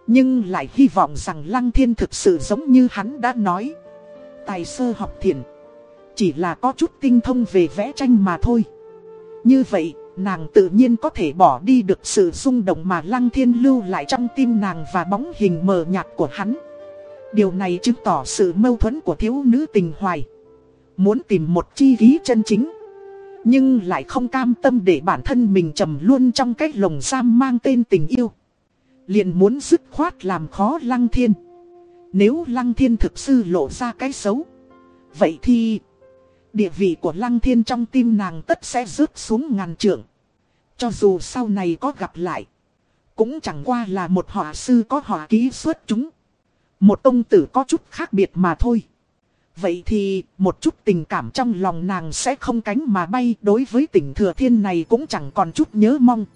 Nhưng lại hy vọng rằng Lăng Thiên thực sự giống như hắn đã nói. Tài sơ học thiền. Chỉ là có chút tinh thông về vẽ tranh mà thôi. Như vậy, nàng tự nhiên có thể bỏ đi được sự rung động mà Lăng Thiên lưu lại trong tim nàng và bóng hình mờ nhạt của hắn. Điều này chứng tỏ sự mâu thuẫn của thiếu nữ tình hoài. Muốn tìm một chi ký chân chính. Nhưng lại không cam tâm để bản thân mình trầm luôn trong cái lồng giam mang tên tình yêu. liền muốn dứt khoát làm khó Lăng Thiên. Nếu Lăng Thiên thực sự lộ ra cái xấu. Vậy thì... Địa vị của Lăng Thiên trong tim nàng tất sẽ rớt xuống ngàn trượng. Cho dù sau này có gặp lại. Cũng chẳng qua là một họa sư có họa ký xuất chúng. Một ông tử có chút khác biệt mà thôi. Vậy thì một chút tình cảm trong lòng nàng sẽ không cánh mà bay đối với tỉnh thừa thiên này cũng chẳng còn chút nhớ mong.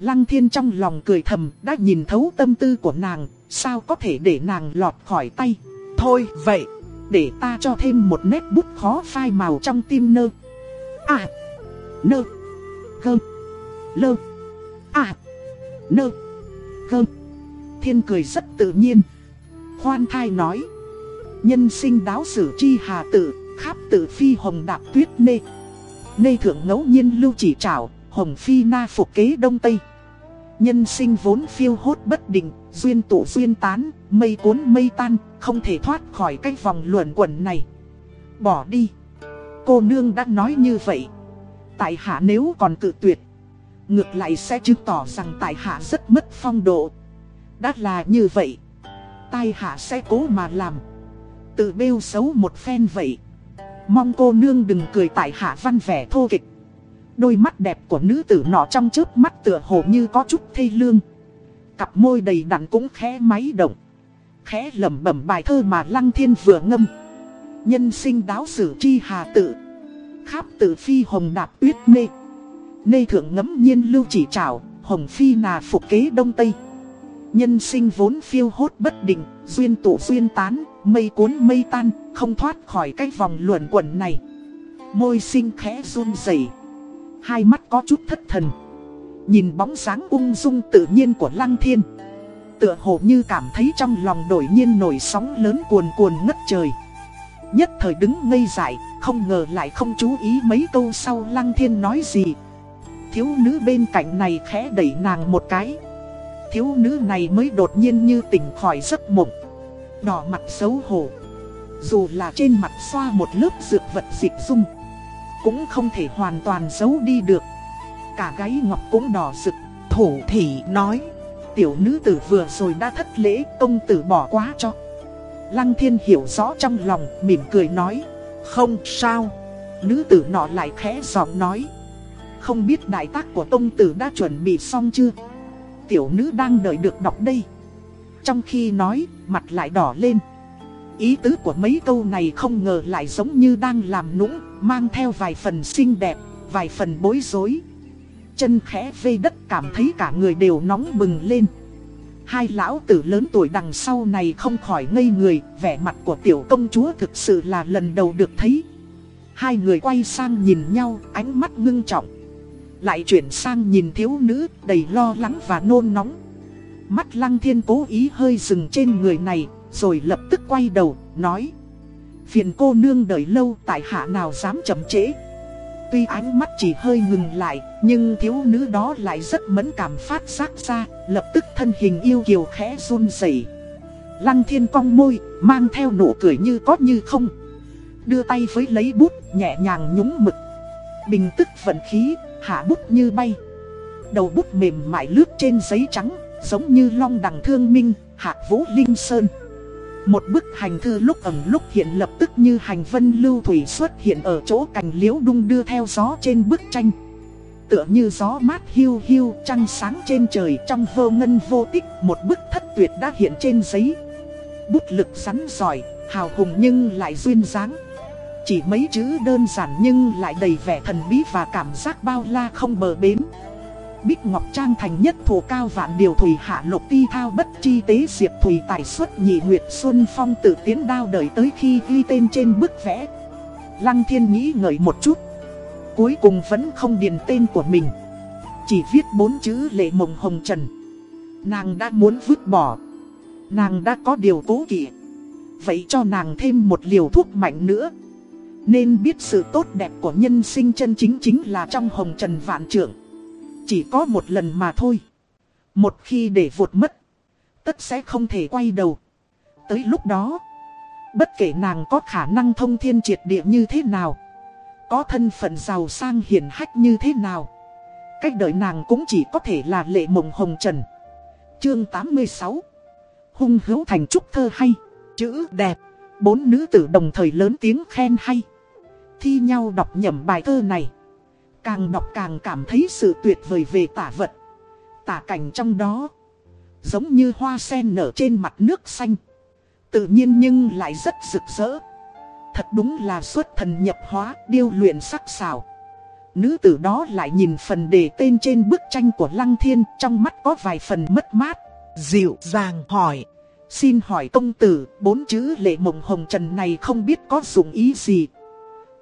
Lăng thiên trong lòng cười thầm đã nhìn thấu tâm tư của nàng, sao có thể để nàng lọt khỏi tay. Thôi vậy, để ta cho thêm một nét bút khó phai màu trong tim nơ. À, nơ, gơ, lơ, à, nơ, gơ. Thiên cười rất tự nhiên. Khoan thai nói. Nhân sinh đáo sử chi hà tự, khắp tự phi hồng đạp tuyết nê. Nê thượng ngẫu nhiên lưu chỉ trảo, hồng phi na phục kế đông tây. Nhân sinh vốn phiêu hốt bất định, duyên tụ duyên tán, mây cuốn mây tan, không thể thoát khỏi cái vòng luẩn quẩn này. Bỏ đi. Cô nương đã nói như vậy. Tại hạ nếu còn cự tuyệt, ngược lại sẽ chứng tỏ rằng tại hạ rất mất phong độ. Đã là như vậy. Tai hạ sẽ cố mà làm. Tự bêu xấu một phen vậy. Mong cô nương đừng cười tại hạ văn vẻ thô kịch. Đôi mắt đẹp của nữ tử nọ trong trước mắt tựa hồ như có chút thê lương. Cặp môi đầy đặn cũng khẽ máy động. Khẽ lẩm bẩm bài thơ mà Lăng Thiên vừa ngâm. Nhân sinh đáo sử chi hà tự. Kháp tự phi hồng đạp tuyết nê. Nê thượng ngẫm nhiên lưu chỉ trảo, hồng phi nà phục kế đông tây. Nhân sinh vốn phiêu hốt bất định, duyên tụ duyên tán, mây cuốn mây tan, không thoát khỏi cái vòng luẩn quẩn này. Môi sinh khẽ run rẩy, hai mắt có chút thất thần. Nhìn bóng sáng ung dung tự nhiên của Lăng Thiên. Tựa hồ như cảm thấy trong lòng đổi nhiên nổi sóng lớn cuồn cuồn ngất trời. Nhất thời đứng ngây dại, không ngờ lại không chú ý mấy câu sau Lăng Thiên nói gì. Thiếu nữ bên cạnh này khẽ đẩy nàng một cái thiếu nữ này mới đột nhiên như tỉnh khỏi giấc mộng Đỏ mặt xấu hổ. Dù là trên mặt xoa một lớp dược vật dịch dung, Cũng không thể hoàn toàn giấu đi được. Cả gáy ngọc cũng đỏ rực Thủ thị nói, Tiểu nữ tử vừa rồi đã thất lễ, công tử bỏ quá cho. Lăng thiên hiểu rõ trong lòng, mỉm cười nói, Không sao. Nữ tử nọ lại khẽ giọng nói, Không biết đại tác của công tử đã chuẩn bị xong chưa? Tiểu nữ đang đợi được đọc đây. Trong khi nói, mặt lại đỏ lên. Ý tứ của mấy câu này không ngờ lại giống như đang làm nũng Mang theo vài phần xinh đẹp, vài phần bối rối. Chân khẽ vây đất cảm thấy cả người đều nóng bừng lên. Hai lão tử lớn tuổi đằng sau này không khỏi ngây người Vẻ mặt của tiểu công chúa thực sự là lần đầu được thấy. Hai người quay sang nhìn nhau ánh mắt ngưng trọng. Lại chuyển sang nhìn thiếu nữ đầy lo lắng và nôn nóng. Mắt lăng thiên cố ý hơi dừng trên người này Rồi lập tức quay đầu nói Phiền cô nương đợi lâu tại hạ nào dám chậm trễ Tuy ánh mắt chỉ hơi ngừng lại, nhưng thiếu nữ đó lại rất mẫn cảm phát giác ra, lập tức thân hình yêu kiều khẽ run rẩy. Lăng thiên cong môi, mang theo nụ cười như có như không. Đưa tay với lấy bút, nhẹ nhàng nhúng mực. Bình tức vận khí, hạ bút như bay. Đầu bút mềm mại lướt trên giấy trắng, giống như long đằng thương minh, hạc vũ linh sơn. Một bức hành thư lúc ẩn lúc hiện lập tức như hành vân lưu thủy xuất hiện ở chỗ cành liễu đung đưa theo gió trên bức tranh. Tựa như gió mát hiu hiu trăng sáng trên trời trong vô ngân vô tích một bức thất tuyệt đã hiện trên giấy. Bút lực rắn giỏi, hào hùng nhưng lại duyên dáng. Chỉ mấy chữ đơn giản nhưng lại đầy vẻ thần bí và cảm giác bao la không bờ bến. Bích Ngọc Trang thành nhất thủ cao vạn điều thủy hạ lục ti thao bất chi tế diệp thủy tài xuất nhị nguyệt xuân phong tự tiến đao đợi tới khi ghi tên trên bức vẽ. Lăng thiên nghĩ ngợi một chút. Cuối cùng vẫn không điền tên của mình. Chỉ viết bốn chữ lệ mộng hồng trần. Nàng đã muốn vứt bỏ. Nàng đã có điều cố kỵ. Vậy cho nàng thêm một liều thuốc mạnh nữa. Nên biết sự tốt đẹp của nhân sinh chân chính chính là trong hồng trần vạn trưởng chỉ có một lần mà thôi. Một khi để vụt mất, tất sẽ không thể quay đầu. Tới lúc đó, bất kể nàng có khả năng thông thiên triệt địa như thế nào, có thân phận giàu sang hiển hách như thế nào, cách đời nàng cũng chỉ có thể là lệ mộng hồng trần. Chương 86 Hung hữu thành trúc thơ hay, chữ đẹp, bốn nữ tử đồng thời lớn tiếng khen hay. Thi nhau đọc nhầm bài thơ này. Càng đọc càng cảm thấy sự tuyệt vời về tả vật. Tả cảnh trong đó Giống như hoa sen nở trên mặt nước xanh. Tự nhiên nhưng lại rất rực rỡ. Thật đúng là xuất thần nhập hóa điêu luyện sắc xảo Nữ tử đó lại nhìn phần đề tên trên bức tranh của Lăng Thiên Trong mắt có vài phần mất mát. Dịu dàng hỏi Xin hỏi công tử, bốn chữ lệ mộng hồng trần này không biết có dụng ý gì?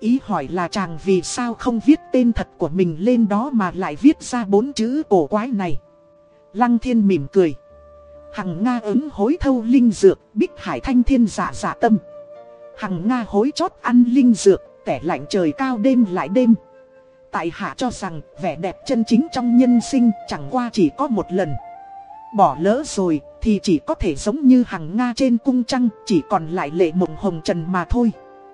Ý hỏi là chàng vì sao không viết tên thật của mình lên đó mà lại viết ra bốn chữ cổ quái này. Lăng thiên mỉm cười. Hằng Nga ứng hối thâu linh dược, bích hải thanh thiên giả giả tâm. Hằng Nga hối chót ăn linh dược, tẻ lạnh trời cao đêm lại đêm. Tại hạ cho rằng vẻ đẹp chân chính trong nhân sinh chẳng qua chỉ có một lần. Bỏ lỡ rồi thì chỉ có thể giống như hằng Nga trên cung trăng, chỉ còn lại lệ mộng hồng trần mà thôi.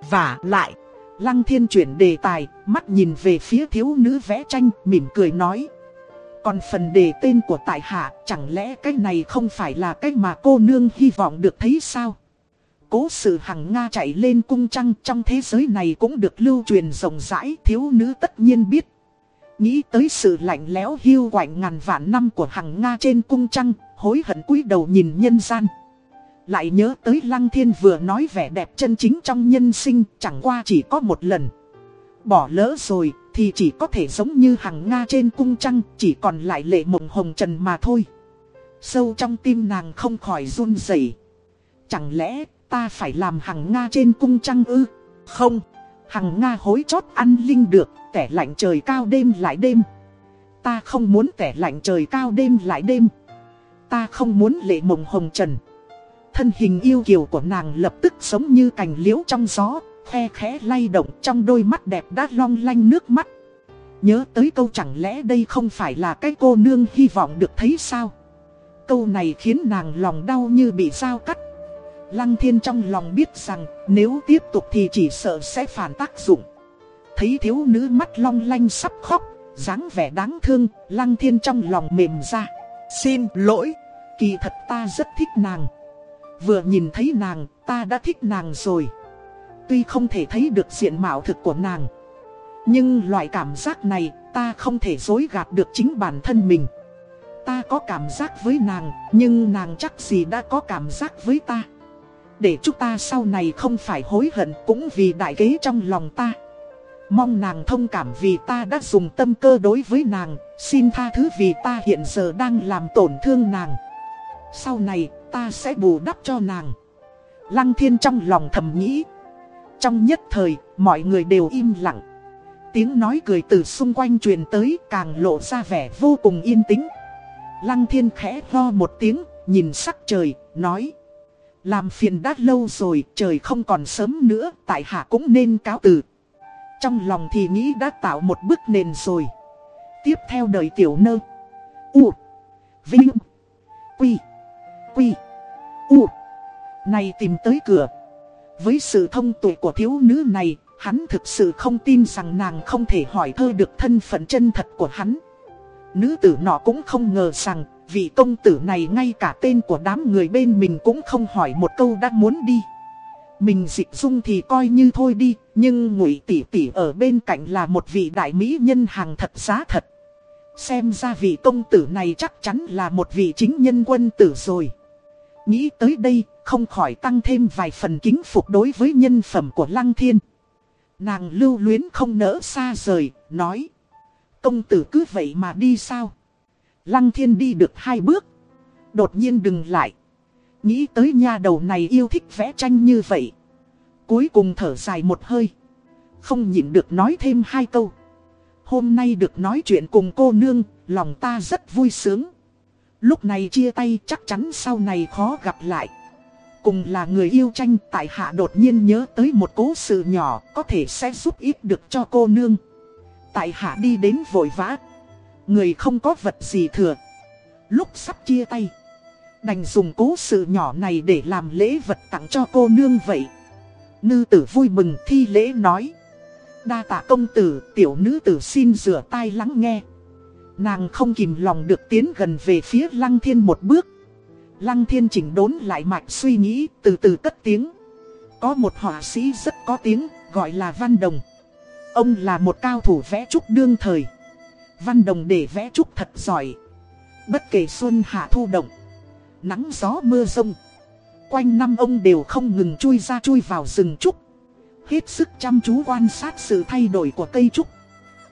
Và lại Lăng thiên chuyển đề tài, mắt nhìn về phía thiếu nữ vẽ tranh, mỉm cười nói. Còn phần đề tên của tại hạ, chẳng lẽ cái này không phải là cái mà cô nương hy vọng được thấy sao? Cố sự hằng Nga chạy lên cung trăng trong thế giới này cũng được lưu truyền rộng rãi, thiếu nữ tất nhiên biết. Nghĩ tới sự lạnh lẽo hiu quạnh ngàn vạn năm của hằng Nga trên cung trăng, hối hận cúi đầu nhìn nhân gian. Lại nhớ tới Lăng Thiên vừa nói vẻ đẹp chân chính trong nhân sinh chẳng qua chỉ có một lần. Bỏ lỡ rồi thì chỉ có thể giống như hằng Nga trên cung trăng chỉ còn lại lệ mộng hồng trần mà thôi. Sâu trong tim nàng không khỏi run rẩy. Chẳng lẽ ta phải làm hằng Nga trên cung trăng ư? Không, hằng Nga hối chót ăn linh được, tẻ lạnh trời cao đêm lại đêm. Ta không muốn tẻ lạnh trời cao đêm lại đêm. Ta không muốn lệ mộng hồng trần. Thân hình yêu kiều của nàng lập tức giống như cành liễu trong gió, khe khẽ lay động trong đôi mắt đẹp đã long lanh nước mắt. Nhớ tới câu chẳng lẽ đây không phải là cái cô nương hy vọng được thấy sao? Câu này khiến nàng lòng đau như bị dao cắt. Lăng thiên trong lòng biết rằng nếu tiếp tục thì chỉ sợ sẽ phản tác dụng. Thấy thiếu nữ mắt long lanh sắp khóc, dáng vẻ đáng thương, lăng thiên trong lòng mềm ra. Xin lỗi, kỳ thật ta rất thích nàng. Vừa nhìn thấy nàng, ta đã thích nàng rồi. Tuy không thể thấy được diện mạo thực của nàng. Nhưng loại cảm giác này, ta không thể dối gạt được chính bản thân mình. Ta có cảm giác với nàng, nhưng nàng chắc gì đã có cảm giác với ta. Để chúng ta sau này không phải hối hận cũng vì đại kế trong lòng ta. Mong nàng thông cảm vì ta đã dùng tâm cơ đối với nàng, xin tha thứ vì ta hiện giờ đang làm tổn thương nàng. Sau này, ta sẽ bù đắp cho nàng. Lăng thiên trong lòng thầm nghĩ. Trong nhất thời, mọi người đều im lặng. Tiếng nói cười từ xung quanh truyền tới càng lộ ra vẻ vô cùng yên tĩnh. Lăng thiên khẽ ho một tiếng, nhìn sắc trời, nói. Làm phiền đã lâu rồi, trời không còn sớm nữa, tại hạ cũng nên cáo từ. Trong lòng thì nghĩ đã tạo một bức nền rồi Tiếp theo đời tiểu nơ U Vinh Quy Quy. U. Này tìm tới cửa. Với sự thông tuệ của thiếu nữ này Hắn thực sự không tin rằng nàng không thể hỏi thơ được thân phận chân thật của hắn. Nữ tử nọ cũng không ngờ rằng vị công tử này ngay cả tên của đám người bên mình cũng không hỏi một câu đã muốn đi. Mình dịch dung thì coi như thôi đi, nhưng ngụy tỷ tỷ ở bên cạnh là một vị đại mỹ nhân hàng thật giá thật. Xem ra vị công tử này chắc chắn là một vị chính nhân quân tử rồi. Nghĩ tới đây, không khỏi tăng thêm vài phần kính phục đối với nhân phẩm của Lăng Thiên. Nàng lưu luyến không nỡ xa rời, nói. Công tử cứ vậy mà đi sao? Lăng Thiên đi được hai bước. Đột nhiên đừng lại. Nghĩ tới nha đầu này yêu thích vẽ tranh như vậy. Cuối cùng thở dài một hơi. Không nhịn được nói thêm hai câu. Hôm nay được nói chuyện cùng cô nương, lòng ta rất vui sướng. Lúc này chia tay chắc chắn sau này khó gặp lại. Cùng là người yêu tranh tại hạ đột nhiên nhớ tới một cố sự nhỏ có thể sẽ giúp ít được cho cô nương. Tại hạ đi đến vội vã. Người không có vật gì thừa. Lúc sắp chia tay. Đành dùng cố sự nhỏ này để làm lễ vật tặng cho cô nương vậy. Nư tử vui mừng thi lễ nói. Đa tạ công tử, tiểu nữ tử xin rửa tai lắng nghe. Nàng không kìm lòng được tiến gần về phía lăng thiên một bước. Lăng thiên chỉnh đốn lại mạch suy nghĩ, từ từ cất tiếng. Có một họa sĩ rất có tiếng, gọi là Văn Đồng. Ông là một cao thủ vẽ trúc đương thời. Văn Đồng để vẽ trúc thật giỏi. Bất kể xuân hạ thu động nắng gió mưa rông. Quanh năm ông đều không ngừng chui ra chui vào rừng trúc. Hết sức chăm chú quan sát sự thay đổi của cây trúc.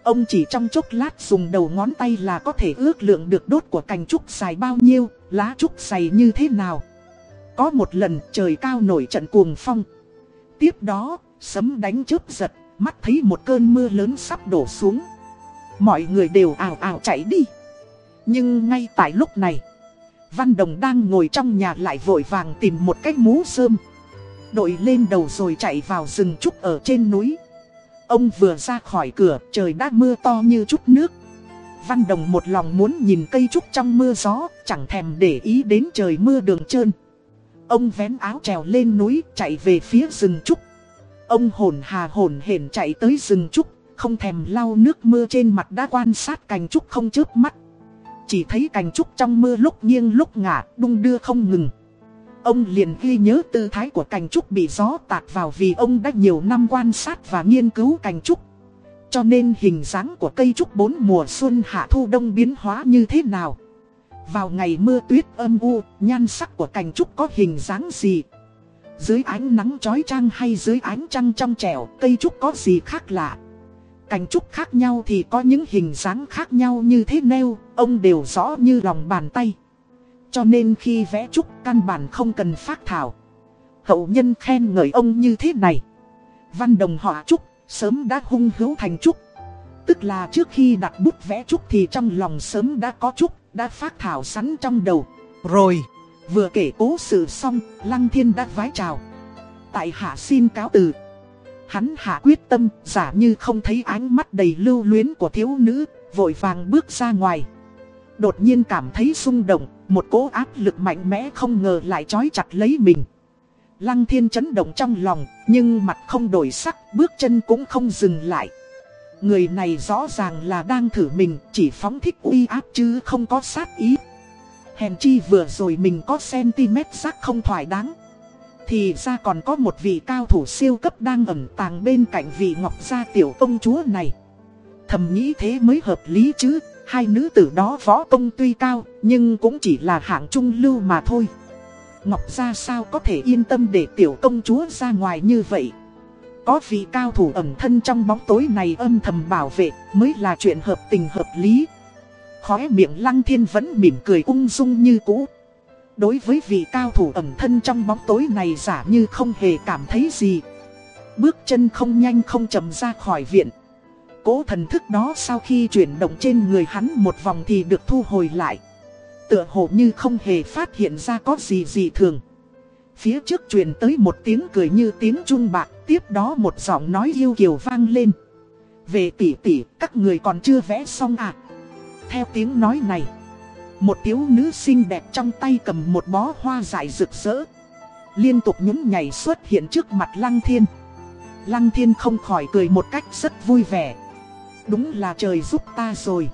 Ông chỉ trong chốc lát dùng đầu ngón tay là có thể ước lượng được đốt của cành trúc dài bao nhiêu, lá trúc dày như thế nào. Có một lần trời cao nổi trận cuồng phong. Tiếp đó, sấm đánh chớp giật, mắt thấy một cơn mưa lớn sắp đổ xuống. Mọi người đều ảo ảo chạy đi. Nhưng ngay tại lúc này, Văn Đồng đang ngồi trong nhà lại vội vàng tìm một cái mũ sơm. Đội lên đầu rồi chạy vào rừng trúc ở trên núi. Ông vừa ra khỏi cửa, trời đã mưa to như chút nước. Văn Đồng một lòng muốn nhìn cây trúc trong mưa gió, chẳng thèm để ý đến trời mưa đường trơn. Ông vén áo trèo lên núi, chạy về phía rừng trúc. Ông hồn hà hồn hển chạy tới rừng trúc, không thèm lau nước mưa trên mặt đã quan sát cành trúc không chớp mắt. Chỉ thấy cành trúc trong mưa lúc nghiêng lúc ngả, đung đưa không ngừng. Ông liền ghi nhớ tư thái của cành trúc bị gió tạt vào vì ông đã nhiều năm quan sát và nghiên cứu cành trúc. Cho nên hình dáng của cây trúc bốn mùa xuân hạ thu đông biến hóa như thế nào. Vào ngày mưa tuyết âm u, nhan sắc của cành trúc có hình dáng gì? Dưới ánh nắng chói chang hay dưới ánh trăng trong trẻo, cây trúc có gì khác lạ? Cành trúc khác nhau thì có những hình dáng khác nhau như thế nêu, ông đều rõ như lòng bàn tay. Cho nên khi vẽ trúc căn bản không cần phát thảo. Hậu nhân khen ngợi ông như thế này. Văn đồng họa trúc, sớm đã hung hữu thành trúc. Tức là trước khi đặt bút vẽ trúc thì trong lòng sớm đã có trúc, đã phát thảo sẵn trong đầu. Rồi, vừa kể cố sự xong, Lăng Thiên đã vái chào. Tại hạ xin cáo từ. Hắn hạ quyết tâm, giả như không thấy ánh mắt đầy lưu luyến của thiếu nữ, vội vàng bước ra ngoài. Đột nhiên cảm thấy rung động, một cố áp lực mạnh mẽ không ngờ lại trói chặt lấy mình. Lăng thiên chấn động trong lòng, nhưng mặt không đổi sắc, bước chân cũng không dừng lại. Người này rõ ràng là đang thử mình, chỉ phóng thích uy áp chứ không có sát ý. Hèn chi vừa rồi mình có cm sắc không thoải đáng. Thì ra còn có một vị cao thủ siêu cấp đang ẩn tàng bên cạnh vị ngọc gia tiểu công chúa này Thầm nghĩ thế mới hợp lý chứ Hai nữ tử đó võ công tuy cao, Nhưng cũng chỉ là hạng trung lưu mà thôi. Ngọc gia sao có thể yên tâm để tiểu công chúa ra ngoài như vậy? Có vị cao thủ ẩn thân trong bóng tối này âm thầm bảo vệ, Mới là chuyện hợp tình hợp lý. Khóe miệng lăng thiên vẫn mỉm cười ung dung như cũ. Đối với vị cao thủ ẩn thân trong bóng tối này giả như không hề cảm thấy gì. Bước chân không nhanh không chậm ra khỏi viện Cố thần thức đó sau khi chuyển động trên người hắn một vòng thì được thu hồi lại Tựa hồ như không hề phát hiện ra có gì gì thường Phía trước truyền tới một tiếng cười như tiếng trung bạc Tiếp đó một giọng nói yêu kiều vang lên Về tỷ tỷ, các người còn chưa vẽ xong à? Theo tiếng nói này, một thiếu nữ xinh đẹp trong tay cầm một bó hoa dại rực rỡ. Liên tục nhún nhảy xuất hiện trước mặt Lăng Thiên. Lăng Thiên không khỏi cười một cách rất vui vẻ. Đúng là trời giúp ta rồi.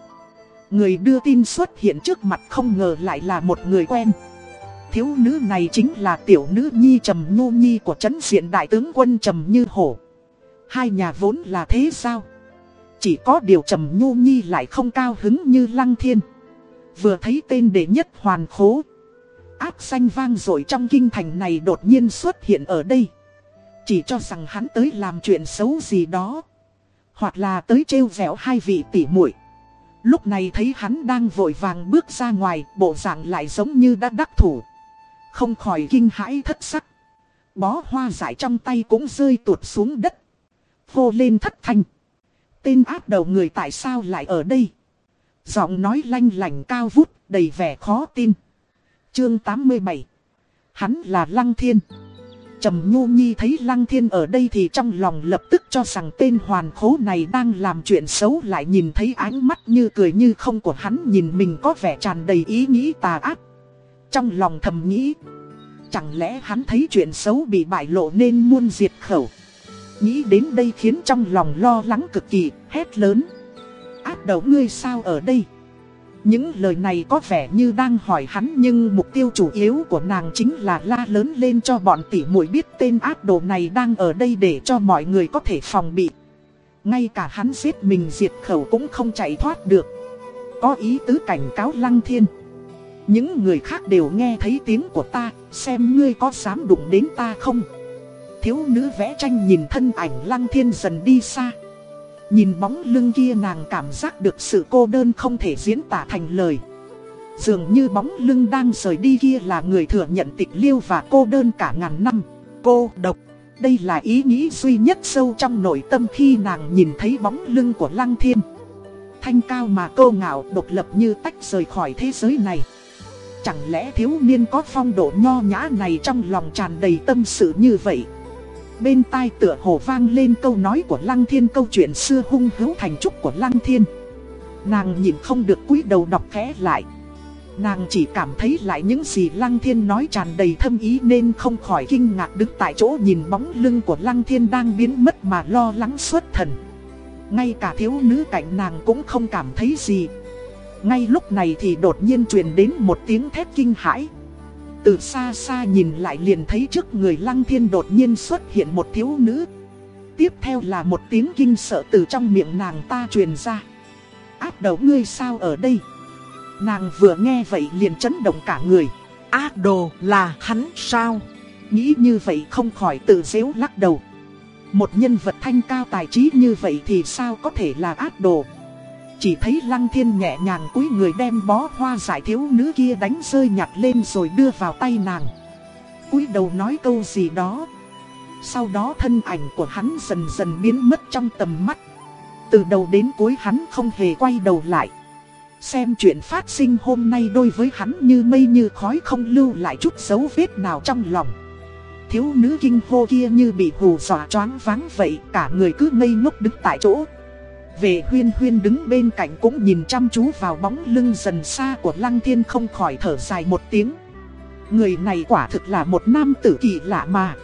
Người đưa tin xuất hiện trước mặt không ngờ lại là một người quen. Thiếu nữ này chính là tiểu nữ nhi trầm nhu nhi của trấn diện đại tướng quân trầm như hổ. Hai nhà vốn là thế sao? Chỉ có điều trầm nhu nhi lại không cao hứng như lăng thiên. Vừa thấy tên đệ nhất hoàn khố. Áp xanh vang rồi trong kinh thành này đột nhiên xuất hiện ở đây. Chỉ cho rằng hắn tới làm chuyện xấu gì đó. Hoặc là tới trêu vẻo hai vị tỷ muội. Lúc này thấy hắn đang vội vàng bước ra ngoài, bộ dạng lại giống như đã đắc thủ. Không khỏi kinh hãi thất sắc. Bó hoa giải trong tay cũng rơi tuột xuống đất. Hô lên thất thanh. Tên áp đầu người tại sao lại ở đây? Giọng nói lanh lành cao vút, đầy vẻ khó tin. Chương 87 Hắn là Lăng Thiên. Trầm Nhu Nhi thấy Lăng Thiên ở đây thì trong lòng lập tức cho rằng tên hoàn khố này đang làm chuyện xấu lại nhìn thấy ánh mắt như cười như không của hắn nhìn mình có vẻ tràn đầy ý nghĩ tà ác. Trong lòng thầm nghĩ, chẳng lẽ hắn thấy chuyện xấu bị bại lộ nên muôn diệt khẩu. Nghĩ đến đây khiến trong lòng lo lắng cực kỳ, hét lớn. Ác đầu ngươi sao ở đây? Những lời này có vẻ như đang hỏi hắn nhưng mục tiêu chủ yếu của nàng chính là la lớn lên cho bọn tỷ muội biết tên ác đồ này đang ở đây để cho mọi người có thể phòng bị. Ngay cả hắn giết mình diệt khẩu cũng không chạy thoát được. Có ý tứ cảnh cáo lăng thiên. Những người khác đều nghe thấy tiếng của ta, xem ngươi có dám đụng đến ta không? Thiếu nữ vẽ tranh nhìn thân ảnh lăng thiên dần đi xa. Nhìn bóng lưng kia nàng cảm giác được sự cô đơn không thể diễn tả thành lời. Dường như bóng lưng đang rời đi kia là người thừa nhận tịch liêu và cô đơn cả ngàn năm. Cô độc. Đây là ý nghĩ duy nhất sâu trong nội tâm khi nàng nhìn thấy bóng lưng của Lăng Thiên. Thanh cao mà cô ngạo độc lập như tách rời khỏi thế giới này. Chẳng lẽ thiếu niên có phong độ nho nhã này trong lòng tràn đầy tâm sự như vậy? Bên tai tựa hồ vang lên câu nói của Lăng Thiên, câu chuyện xưa hung hữu thành trúc của Lăng Thiên. Nàng nhìn không được cúi đầu đọc khẽ lại. Nàng chỉ cảm thấy lại những gì Lăng Thiên nói tràn đầy thâm ý nên không khỏi kinh ngạc đứng tại chỗ nhìn bóng lưng của Lăng Thiên đang biến mất mà lo lắng xuất thần. Ngay cả thiếu nữ cạnh nàng cũng không cảm thấy gì. Ngay lúc này thì đột nhiên truyền đến một tiếng thét kinh hãi. Từ xa xa nhìn lại liền thấy trước người Lăng Thiên đột nhiên xuất hiện một thiếu nữ. Tiếp theo là một tiếng kinh sợ từ trong miệng nàng ta truyền ra. Áp đầu ngươi sao ở đây? Nàng vừa nghe vậy liền chấn động cả người. Ác đồ là hắn sao? Nghĩ như vậy không khỏi tự dễu lắc đầu. Một nhân vật thanh cao tài trí như vậy thì sao có thể là ác đồ? Chỉ thấy lăng thiên nhẹ nhàng cúi người đem bó hoa giải thiếu nữ kia đánh rơi nhặt lên rồi đưa vào tay nàng. Cúi đầu nói câu gì đó. Sau đó thân ảnh của hắn dần dần biến mất trong tầm mắt. Từ đầu đến cuối hắn không hề quay đầu lại. Xem chuyện phát sinh hôm nay đôi với hắn như mây như khói không lưu lại chút dấu vết nào trong lòng. Thiếu nữ kinh hô kia như bị hù dọa choáng váng vậy, Cả người cứ ngây ngốc đứng tại chỗ về huyên huyên đứng bên cạnh cũng nhìn chăm chú vào bóng lưng dần xa của lăng thiên không khỏi thở dài một tiếng. Người này quả thực là một nam tử kỳ lạ mà.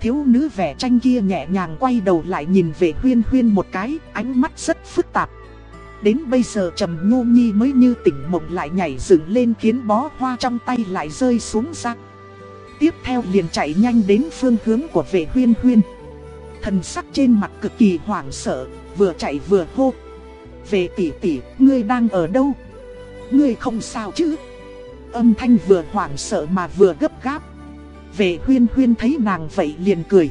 Thiếu nữ vẻ tranh kia nhẹ nhàng quay đầu lại nhìn về huyên huyên một cái, ánh mắt rất phức tạp. Đến bây giờ trầm nhu nhi mới như tỉnh mộng lại nhảy dựng lên khiến bó hoa trong tay lại rơi xuống rác. Tiếp theo liền chạy nhanh đến phương hướng của vệ huyên huyên. Thần sắc trên mặt cực kỳ hoảng sợ, vừa chạy vừa hô. Về tỷ tỷ, ngươi đang ở đâu? Ngươi không sao chứ? Âm thanh vừa hoảng sợ mà vừa gấp gáp. Về huyên huyên thấy nàng vậy liền cười.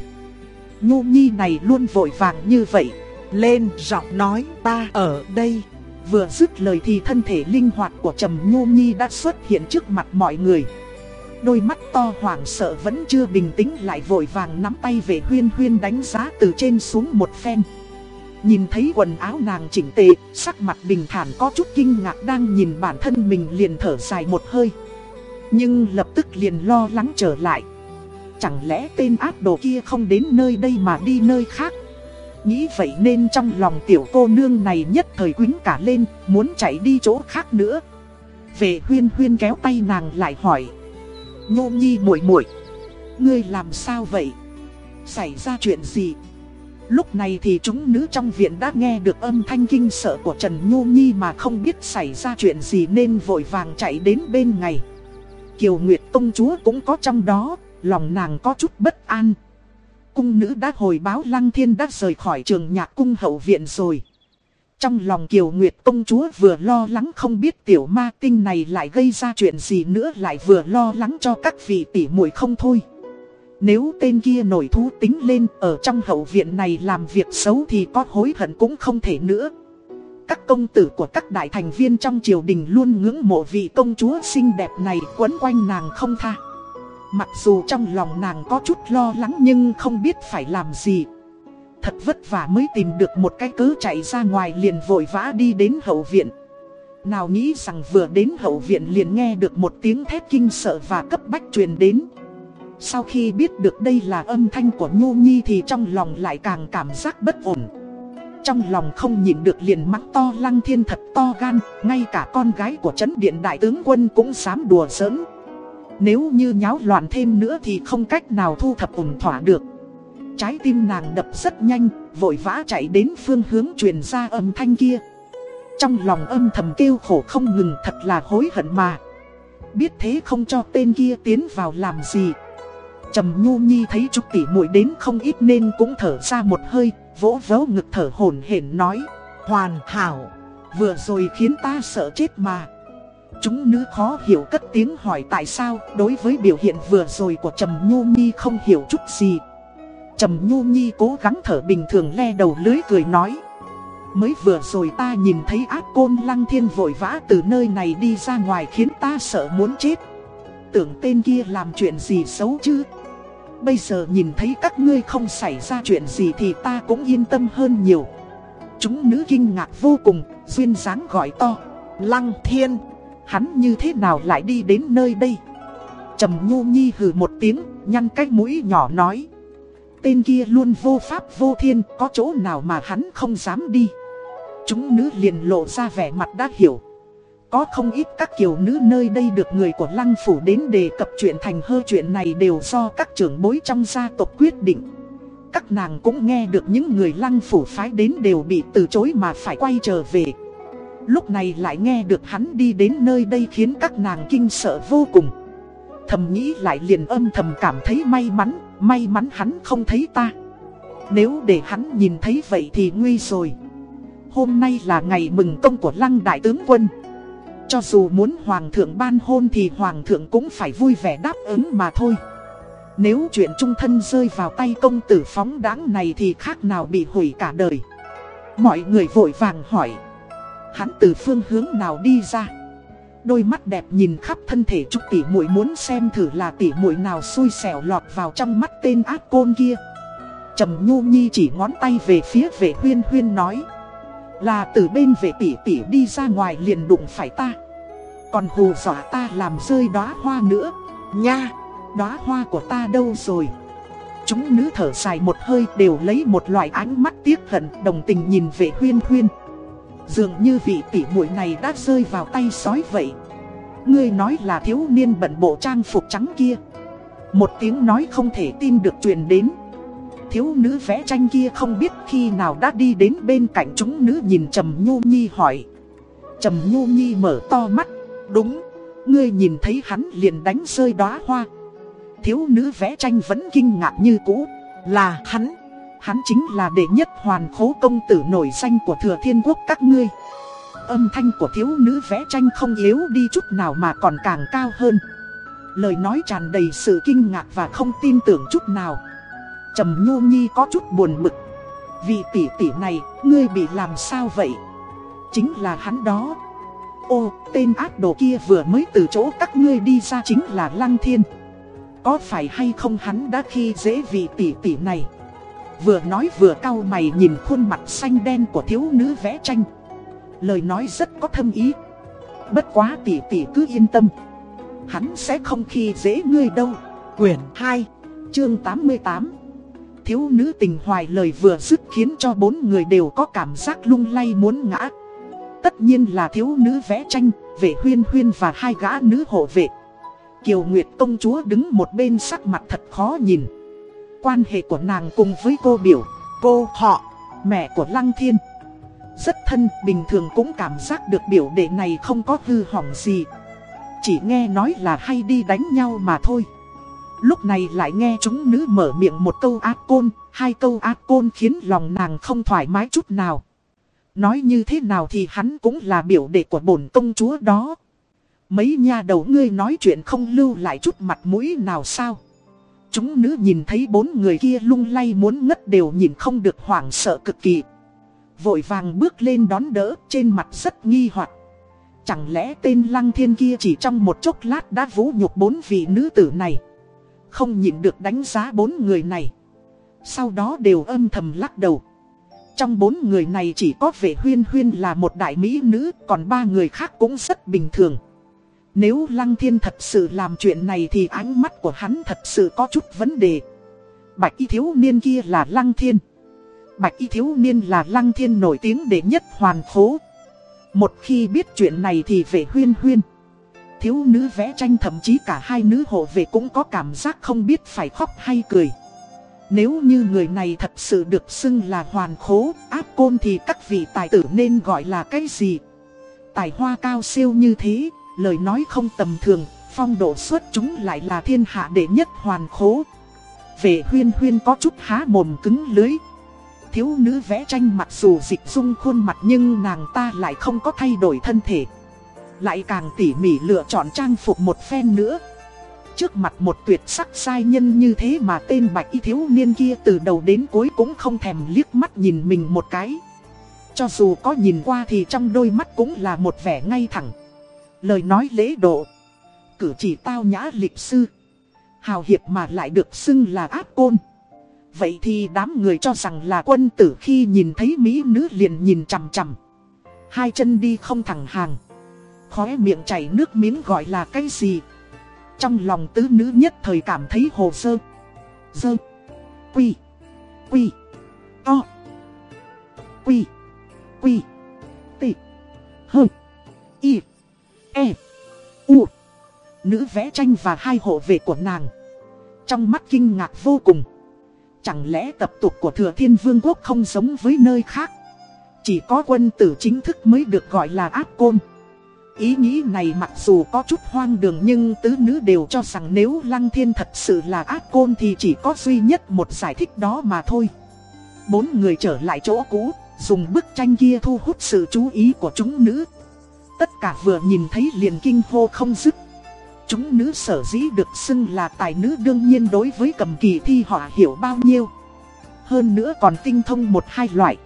Nhu nhi này luôn vội vàng như vậy. Lên giọng nói ta ở đây. Vừa dứt lời thì thân thể linh hoạt của Trầm Nhu Nhi đã xuất hiện trước mặt mọi người. Đôi mắt to hoảng sợ vẫn chưa bình tĩnh lại vội vàng nắm tay về huyên huyên đánh giá từ trên xuống một phen. Nhìn thấy quần áo nàng chỉnh tề, sắc mặt bình thản có chút kinh ngạc đang nhìn bản thân mình liền thở dài một hơi. Nhưng lập tức liền lo lắng trở lại. Chẳng lẽ tên ác đồ kia không đến nơi đây mà đi nơi khác? Nghĩ vậy nên trong lòng tiểu cô nương này nhất thời quính cả lên, muốn chạy đi chỗ khác nữa. Về huyên huyên kéo tay nàng lại hỏi. Nhô nhi muội muội Ngươi làm sao vậy? Xảy ra chuyện gì? Lúc này thì chúng nữ trong viện đã nghe được âm thanh kinh sợ của Trần nhu Nhi mà không biết xảy ra chuyện gì nên vội vàng chạy đến bên ngày. Kiều Nguyệt công chúa cũng có trong đó, lòng nàng có chút bất an. Cung nữ đã hồi báo Lăng Thiên đã rời khỏi trường nhạc cung hậu viện rồi. Trong lòng Kiều Nguyệt công chúa vừa lo lắng không biết tiểu ma tinh này lại gây ra chuyện gì nữa lại vừa lo lắng cho các vị tỷ muội không thôi. Nếu tên kia nổi thú tính lên, ở trong hậu viện này làm việc xấu thì có hối hận cũng không thể nữa. Các công tử của các đại thành viên trong triều đình luôn ngưỡng mộ vị công chúa xinh đẹp này quấn quanh nàng không tha. Mặc dù trong lòng nàng có chút lo lắng nhưng không biết phải làm gì. Thật vất vả mới tìm được một cái cớ chạy ra ngoài liền vội vã đi đến hậu viện. Nào nghĩ rằng vừa đến hậu viện liền nghe được một tiếng thét kinh sợ và cấp bách truyền đến. Sau khi biết được đây là âm thanh của nhu Nhi thì trong lòng lại càng cảm giác bất ổn. Trong lòng không nhìn được liền mắng to lăng thiên thật to gan, ngay cả con gái của chấn điện đại tướng quân cũng dám đùa giỡn. Nếu như nháo loạn thêm nữa thì không cách nào thu thập ổn thỏa được. Trái tim nàng đập rất nhanh, vội vã chạy đến phương hướng truyền ra âm thanh kia. Trong lòng âm thầm kêu khổ không ngừng thật là hối hận mà. Biết thế không cho tên kia tiến vào làm gì. Trầm Nhu Nhi thấy Trúc tỷ muội đến không ít nên cũng thở ra một hơi, vỗ vỗ ngực thở hổn hển nói, hoàn hảo, vừa rồi khiến ta sợ chết mà. Chúng nữ khó hiểu cất tiếng hỏi tại sao đối với biểu hiện vừa rồi của Trầm Nhu Nhi không hiểu chút gì. Trầm Nhu Nhi cố gắng thở bình thường le đầu lưới cười nói. Mới vừa rồi ta nhìn thấy ác côn lăng thiên vội vã từ nơi này đi ra ngoài khiến ta sợ muốn chết. Tưởng tên kia làm chuyện gì xấu chứ? Bây giờ nhìn thấy các ngươi không xảy ra chuyện gì thì ta cũng yên tâm hơn nhiều. Chúng nữ kinh ngạc vô cùng, duyên dáng gọi to Lăng thiên, hắn như thế nào lại đi đến nơi đây? Trầm Nhu Nhi hừ một tiếng, nhăn cái mũi nhỏ nói Tên kia luôn vô pháp vô thiên, có chỗ nào mà hắn không dám đi? Chúng nữ liền lộ ra vẻ mặt đã hiểu có không ít các kiều nữ nơi đây được người của lăng phủ đến đề cập chuyện thành hơ chuyện này đều do các trưởng bối trong gia tộc quyết định. Các nàng cũng nghe được những người lăng phủ phái đến đều bị từ chối mà phải quay trở về. Lúc này lại nghe được hắn đi đến nơi đây khiến các nàng kinh sợ vô cùng. Thầm nghĩ lại liền âm thầm cảm thấy may mắn, may mắn hắn không thấy ta. Nếu để hắn nhìn thấy vậy thì nguy rồi. Hôm nay là ngày mừng công của lăng đại tướng quân. Cho dù muốn hoàng thượng ban hôn thì hoàng thượng cũng phải vui vẻ đáp ứng mà thôi. Nếu chuyện trung thân rơi vào tay công tử phóng đáng này thì khác nào bị hủy cả đời. Mọi người vội vàng hỏi. Hắn từ phương hướng nào đi ra? Đôi mắt đẹp nhìn khắp thân thể Trúc tỷ muội muốn xem thử là tỷ muội nào xui xẻo lọt vào trong mắt tên ác côn kia. Trầm Nhu Nhi chỉ ngón tay về phía vệ huyên huyên nói là từ bên vệ tỷ tỷ đi ra ngoài liền đụng phải ta. Còn hù dọa ta làm rơi đóa hoa nữa. Nha, đóa hoa của ta đâu rồi? Chúng nữ thở dài một hơi đều lấy một loại ánh mắt tiếc hận đồng tình nhìn về huyên huyên. Dường như vị tỷ muội này đã rơi vào tay sói vậy. Ngươi nói là thiếu niên bận bộ trang phục trắng kia. Một tiếng nói không thể tin được truyền đến. Thiếu nữ vẽ tranh kia không biết khi nào đã đi đến bên cạnh chúng nữ nhìn Trầm Nhu Nhi hỏi. Trầm Nhu Nhi mở to mắt, đúng, ngươi nhìn thấy hắn liền đánh rơi đóa hoa. Thiếu nữ vẽ tranh vẫn kinh ngạc như cũ, là hắn. Hắn chính là đệ nhất hoàn khố công tử nổi danh của thừa thiên quốc các ngươi. Âm thanh của thiếu nữ vẽ tranh không yếu đi chút nào mà còn càng cao hơn. Lời nói tràn đầy sự kinh ngạc và không tin tưởng chút nào. Trầm Nhu Nhi có chút buồn bực. Vì tỷ tỷ này, ngươi bị làm sao vậy? Chính là hắn đó. Ô, tên ác đồ kia vừa mới từ chỗ các ngươi đi ra chính là Lăng Thiên. Có phải hay không hắn đã khi dễ vị tỷ tỷ này? Vừa nói vừa cau mày nhìn khuôn mặt xanh đen của thiếu nữ vẽ tranh. Lời nói rất có thâm ý. Bất quá tỷ tỷ cứ yên tâm. Hắn sẽ không khi dễ ngươi đâu. Quyển 2, chương 88 Thiếu nữ tình hoài lời vừa dứt khiến cho bốn người đều có cảm giác lung lay muốn ngã. Tất nhiên là thiếu nữ vẽ tranh, vệ huyên huyên và hai gã nữ hộ vệ. Kiều Nguyệt công chúa đứng một bên sắc mặt thật khó nhìn. Quan hệ của nàng cùng với cô biểu, cô họ, mẹ của Lăng Thiên. Rất thân, bình thường cũng cảm giác được biểu đệ này không có hư hỏng gì. Chỉ nghe nói là hay đi đánh nhau mà thôi. Lúc này lại nghe chúng nữ mở miệng một câu ác côn, hai câu ác côn khiến lòng nàng không thoải mái chút nào. Nói như thế nào thì hắn cũng là biểu đệ của bổn công chúa đó. Mấy nha đầu ngươi nói chuyện không lưu lại chút mặt mũi nào sao. Chúng nữ nhìn thấy bốn người kia lung lay muốn ngất đều nhìn không được hoảng sợ cực kỳ. Vội vàng bước lên đón đỡ trên mặt rất nghi hoặc Chẳng lẽ tên lăng thiên kia chỉ trong một chốc lát đã vũ nhục bốn vị nữ tử này. Không nhìn được đánh giá bốn người này. Sau đó đều âm thầm lắc đầu. Trong bốn người này chỉ có vệ huyên huyên là một đại mỹ nữ, còn ba người khác cũng rất bình thường. Nếu Lăng Thiên thật sự làm chuyện này thì ánh mắt của hắn thật sự có chút vấn đề. Bạch y thiếu niên kia là Lăng Thiên. Bạch y thiếu niên là Lăng Thiên nổi tiếng đệ nhất hoàn phố. Một khi biết chuyện này thì vệ huyên huyên. Thiếu nữ vẽ tranh thậm chí cả hai nữ hộ vệ cũng có cảm giác không biết phải khóc hay cười. Nếu như người này thật sự được xưng là hoàn khố, áp côn thì các vị tài tử nên gọi là cái gì? Tài hoa cao siêu như thế, lời nói không tầm thường, phong độ xuất chúng lại là thiên hạ đệ nhất hoàn khố. Về huyên huyên có chút há mồm cứng lưới. Thiếu nữ vẽ tranh mặc dù dịch dung khuôn mặt nhưng nàng ta lại không có thay đổi thân thể. Lại càng tỉ mỉ lựa chọn trang phục một phen nữa. Trước mặt một tuyệt sắc sai nhân như thế mà tên bạch y thiếu niên kia từ đầu đến cuối cũng không thèm liếc mắt nhìn mình một cái. Cho dù có nhìn qua thì trong đôi mắt cũng là một vẻ ngay thẳng. Lời nói lễ độ. Cử chỉ tao nhã lịch sư. Hào hiệp mà lại được xưng là áp côn. Vậy thì đám người cho rằng là quân tử khi nhìn thấy mỹ nữ liền nhìn chằm chằm. Hai chân đi không thẳng hàng. Khóe miệng chảy nước miếng gọi là cái gì? Trong lòng tứ nữ nhất thời cảm thấy hồ sơ. Dơ. Quy. Quy. To. Quy. Quy. Tị. H Y. E. U. Nữ vẽ tranh và hai hộ vệ của nàng. Trong mắt kinh ngạc vô cùng. Chẳng lẽ tập tục của thừa thiên vương quốc không giống với nơi khác. Chỉ có quân tử chính thức mới được gọi là áp côn. Ý nghĩ này mặc dù có chút hoang đường nhưng tứ nữ đều cho rằng nếu Lăng Thiên thật sự là ác côn thì chỉ có duy nhất một giải thích đó mà thôi. Bốn người trở lại chỗ cũ, dùng bức tranh kia thu hút sự chú ý của chúng nữ. Tất cả vừa nhìn thấy liền kinh hô không dứt. Chúng nữ sở dĩ được xưng là tài nữ đương nhiên đối với cầm kỳ thi họ hiểu bao nhiêu. Hơn nữa còn tinh thông một hai loại.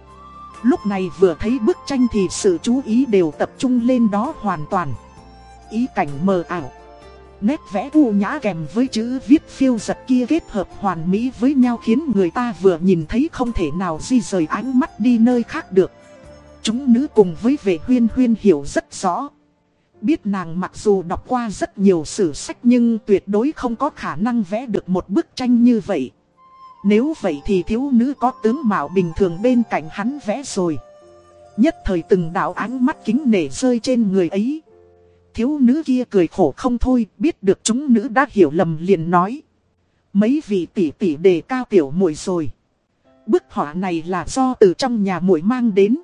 Lúc này vừa thấy bức tranh thì sự chú ý đều tập trung lên đó hoàn toàn. Ý cảnh mờ ảo. Nét vẽ u nhã kèm với chữ viết phiêu giật kia kết hợp hoàn mỹ với nhau khiến người ta vừa nhìn thấy không thể nào di rời ánh mắt đi nơi khác được. Chúng nữ cùng với vệ huyên huyên hiểu rất rõ. Biết nàng mặc dù đọc qua rất nhiều sử sách nhưng tuyệt đối không có khả năng vẽ được một bức tranh như vậy. Nếu vậy thì thiếu nữ có tướng mạo bình thường bên cạnh hắn vẽ rồi. Nhất thời từng đạo ánh mắt kính nể rơi trên người ấy. Thiếu nữ kia cười khổ không thôi, biết được chúng nữ đã hiểu lầm liền nói. Mấy vị tỷ tỷ đề cao tiểu muội rồi. Bức họa này là do từ trong nhà muội mang đến.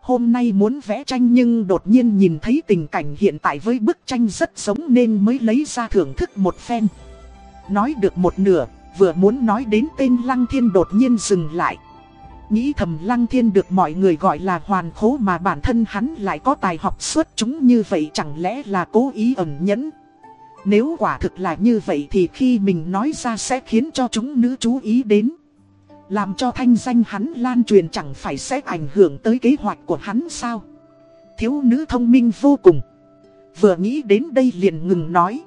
Hôm nay muốn vẽ tranh nhưng đột nhiên nhìn thấy tình cảnh hiện tại với bức tranh rất giống nên mới lấy ra thưởng thức một phen. Nói được một nửa, Vừa muốn nói đến tên Lăng Thiên đột nhiên dừng lại. Nghĩ thầm Lăng Thiên được mọi người gọi là hoàn khố mà bản thân hắn lại có tài học xuất chúng như vậy chẳng lẽ là cố ý ẩn nhẫn? Nếu quả thực là như vậy thì khi mình nói ra sẽ khiến cho chúng nữ chú ý đến. Làm cho thanh danh hắn lan truyền chẳng phải sẽ ảnh hưởng tới kế hoạch của hắn sao? Thiếu nữ thông minh vô cùng. Vừa nghĩ đến đây liền ngừng nói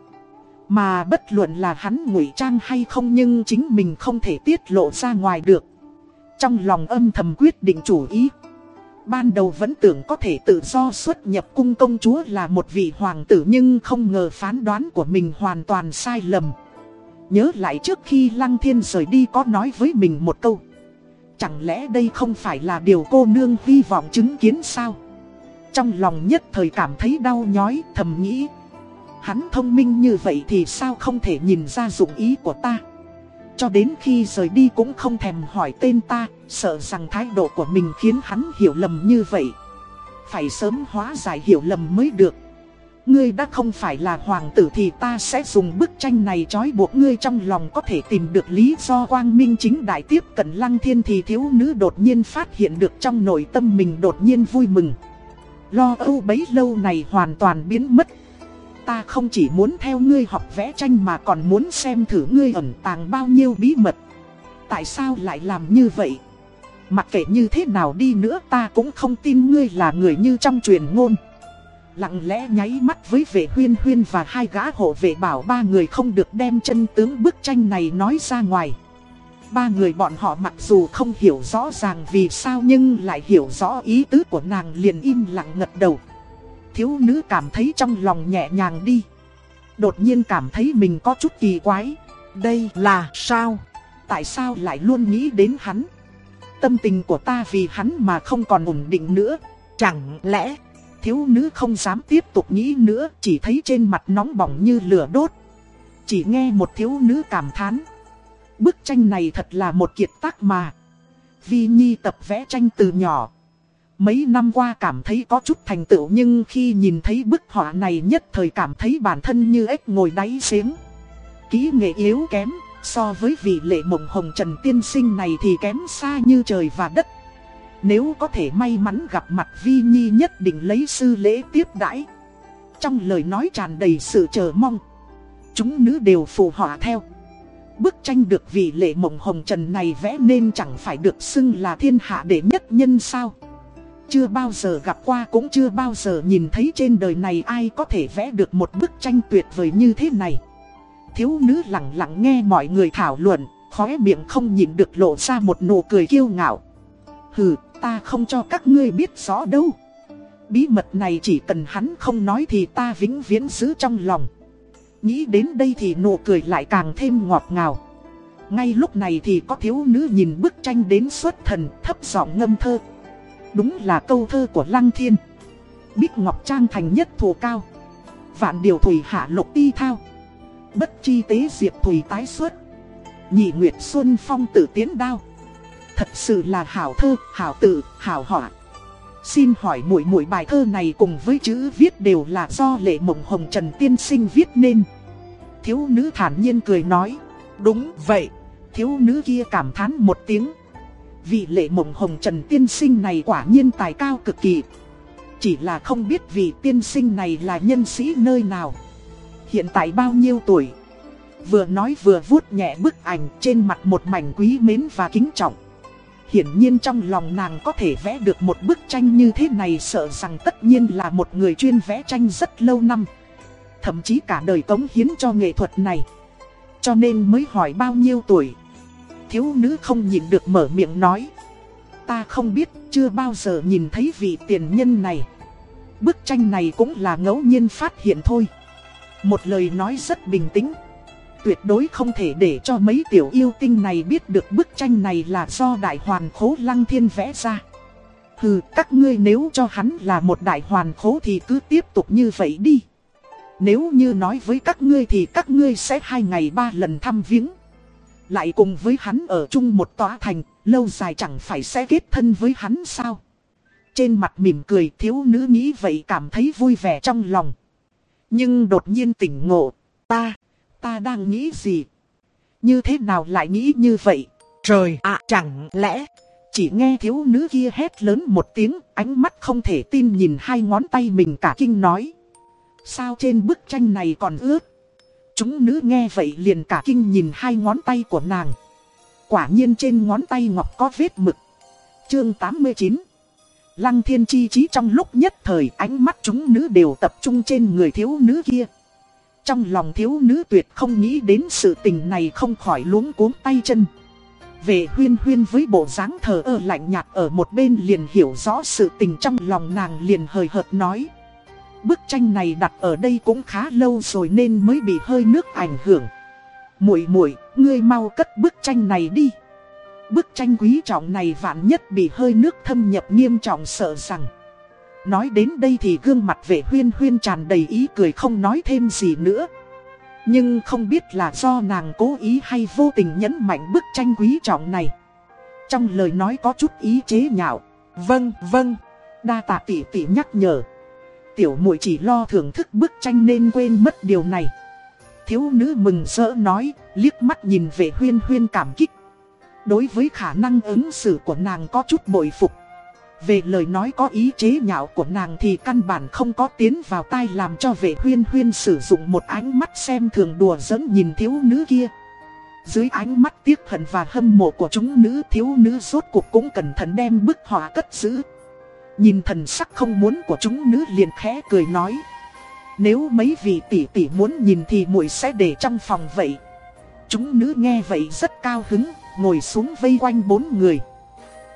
mà bất luận là hắn ngụy trang hay không nhưng chính mình không thể tiết lộ ra ngoài được. Trong lòng âm thầm quyết định chủ ý. Ban đầu vẫn tưởng có thể tự do xuất nhập cung công chúa là một vị hoàng tử nhưng không ngờ phán đoán của mình hoàn toàn sai lầm. Nhớ lại trước khi Lăng Thiên rời đi có nói với mình một câu Chẳng lẽ đây không phải là điều cô nương hy vọng chứng kiến sao Trong lòng nhất thời cảm thấy đau nhói, thầm nghĩ Hắn thông minh như vậy thì sao không thể nhìn ra dụng ý của ta Cho đến khi rời đi cũng không thèm hỏi tên ta, Sợ rằng thái độ của mình khiến hắn hiểu lầm như vậy Phải sớm hóa giải hiểu lầm mới được Ngươi đã không phải là hoàng tử thì ta sẽ dùng bức tranh này trói buộc ngươi trong lòng có thể tìm được lý do quang minh chính đại tiếp cận lăng thiên thì thiếu nữ đột nhiên phát hiện được trong nội tâm mình đột nhiên vui mừng. Lo âu bấy lâu này hoàn toàn biến mất. Ta không chỉ muốn theo ngươi học vẽ tranh mà còn muốn xem thử ngươi ẩn tàng bao nhiêu bí mật. Tại sao lại làm như vậy? Mặc kệ như thế nào đi nữa, ta cũng không tin ngươi là người như trong truyền ngôn. Lặng lẽ nháy mắt với vệ huyên huyên và hai gã hộ vệ bảo ba người không được đem chân tướng bức tranh này nói ra ngoài. Ba người bọn họ mặc dù không hiểu rõ ràng vì sao nhưng lại hiểu rõ ý tứ của nàng liền im lặng ngật đầu. Thiếu nữ cảm thấy trong lòng nhẹ nhàng đi. Đột nhiên cảm thấy mình có chút kỳ quái. Đây là sao? Tại sao lại luôn nghĩ đến hắn? Tâm tình của ta vì hắn mà không còn ổn định nữa. Chẳng lẽ thiếu nữ không dám tiếp tục nghĩ nữa, chỉ thấy trên mặt nóng bỏng như lửa đốt. Chỉ nghe một thiếu nữ cảm thán. Bức tranh này thật là một kiệt tác mà. Vi Nhi tập vẽ tranh từ nhỏ. Mấy năm qua cảm thấy có chút thành tựu nhưng khi nhìn thấy bức họa này nhất thời cảm thấy bản thân như ếch ngồi đáy giếng. Kỹ nghệ yếu kém, so với vị lệ mộng hồng trần tiên sinh này thì kém xa như trời và đất. Nếu có thể may mắn gặp mặt Vi Nhi nhất định lấy sư lễ tiếp đãi. Trong lời nói tràn đầy sự chờ mong. Chúng nữ đều phù họa theo. Bức tranh được vị lệ mộng hồng trần này vẽ nên chẳng phải được xưng là thiên hạ đệ nhất nhân sao. Chưa bao giờ gặp qua cũng chưa bao giờ nhìn thấy trên đời này ai có thể vẽ được một bức tranh tuyệt vời như thế này. Thiếu nữ lặng lặng nghe mọi người thảo luận, khóe miệng không nhìn được lộ ra một nụ cười kiêu ngạo. Hừ, ta không cho các ngươi biết rõ đâu. Bí mật này chỉ cần hắn không nói thì ta vĩnh viễn giữ trong lòng. Nghĩ đến đây thì nụ cười lại càng thêm ngọt ngào. Ngay lúc này thì có thiếu nữ nhìn bức tranh đến xuất thần thấp giọng ngâm thơ. Đúng là câu thơ của Lăng Thiên. Bích Ngọc Trang thành nhất thù cao. Vạn điều thủy hạ lục ti thao. Bất chi tế diệp thủy tái xuất. Nhị Nguyệt Xuân Phong tử tiến đao. Thật sự là hảo thơ, hảo tự, hảo họa. Xin hỏi mỗi mỗi bài thơ này cùng với chữ viết đều là do lệ mộng hồng trần tiên sinh viết nên. Thiếu nữ thản nhiên cười nói, đúng vậy. Thiếu nữ kia cảm thán một tiếng. Vị lệ mộng hồng trần tiên sinh này quả nhiên tài cao cực kỳ. Chỉ là không biết vị tiên sinh này là nhân sĩ nơi nào. Hiện tại bao nhiêu tuổi? Vừa nói vừa vuốt nhẹ bức ảnh trên mặt một mảnh quý mến và kính trọng. Hiển nhiên trong lòng nàng có thể vẽ được một bức tranh như thế này sợ rằng tất nhiên là một người chuyên vẽ tranh rất lâu năm. Thậm chí cả đời cống hiến cho nghệ thuật này. Cho nên mới hỏi bao nhiêu tuổi. Thiếu nữ không nhìn được mở miệng nói. Ta không biết, chưa bao giờ nhìn thấy vị tiền nhân này. Bức tranh này cũng là ngẫu nhiên phát hiện thôi. Một lời nói rất bình tĩnh tuyệt đối không thể để cho mấy tiểu yêu tinh này biết được bức tranh này là do đại hoàn khố lăng thiên vẽ ra. Hừ, các ngươi nếu cho hắn là một đại hoàn khố thì cứ tiếp tục như vậy đi. Nếu như nói với các ngươi thì các ngươi sẽ hai ngày ba lần thăm viếng. Lại cùng với hắn ở chung một tòa thành, lâu dài chẳng phải sẽ kết thân với hắn sao. Trên mặt mỉm cười thiếu nữ nghĩ vậy cảm thấy vui vẻ trong lòng. Nhưng đột nhiên tỉnh ngộ, ta ta đang nghĩ gì? Như thế nào lại nghĩ như vậy? Trời ạ, chẳng lẽ... Chỉ nghe thiếu nữ kia hét lớn một tiếng, ánh mắt không thể tin nhìn hai ngón tay mình cả kinh nói. Sao trên bức tranh này còn ướt? Chúng nữ nghe vậy liền cả kinh nhìn hai ngón tay của nàng. Quả nhiên trên ngón tay ngọc có vết mực. Chương 89 Lăng thiên chi trí trong lúc nhất thời, ánh mắt chúng nữ đều tập trung trên người thiếu nữ kia. Trong lòng thiếu nữ tuyệt không nghĩ đến sự tình này không khỏi luống cuống tay chân. Về huyên huyên với bộ dáng thờ ơ lạnh nhạt ở một bên liền hiểu rõ sự tình trong lòng nàng liền hời hợt nói. Bức tranh này đặt ở đây cũng khá lâu rồi nên mới bị hơi nước ảnh hưởng. muội muội, ngươi mau cất bức tranh này đi. Bức tranh quý trọng này vạn nhất bị hơi nước thâm nhập nghiêm trọng sợ rằng. Nói đến đây thì gương mặt vệ huyên huyên tràn đầy ý cười không nói thêm gì nữa. Nhưng không biết là do nàng cố ý hay vô tình nhấn mạnh bức tranh quý trọng này. Trong lời nói có chút ý chế nhạo. Vâng, vâng, đa tạ tỷ tỷ nhắc nhở. Tiểu muội chỉ lo thưởng thức bức tranh nên quên mất điều này. Thiếu nữ mừng rỡ nói, liếc mắt nhìn về huyên huyên cảm kích. Đối với khả năng ứng xử của nàng có chút bội phục. Về lời nói có ý chế nhạo của nàng thì căn bản không có tiến vào tai làm cho vệ huyên huyên sử dụng một ánh mắt xem thường đùa dẫn nhìn thiếu nữ kia. Dưới ánh mắt tiếc hận và hâm mộ của chúng nữ thiếu nữ rốt cuộc cũng cẩn thận đem bức họa cất giữ. Nhìn thần sắc không muốn của chúng nữ liền khẽ cười nói. Nếu mấy vị tỷ tỷ muốn nhìn thì muội sẽ để trong phòng vậy. Chúng nữ nghe vậy rất cao hứng, ngồi xuống vây quanh bốn người.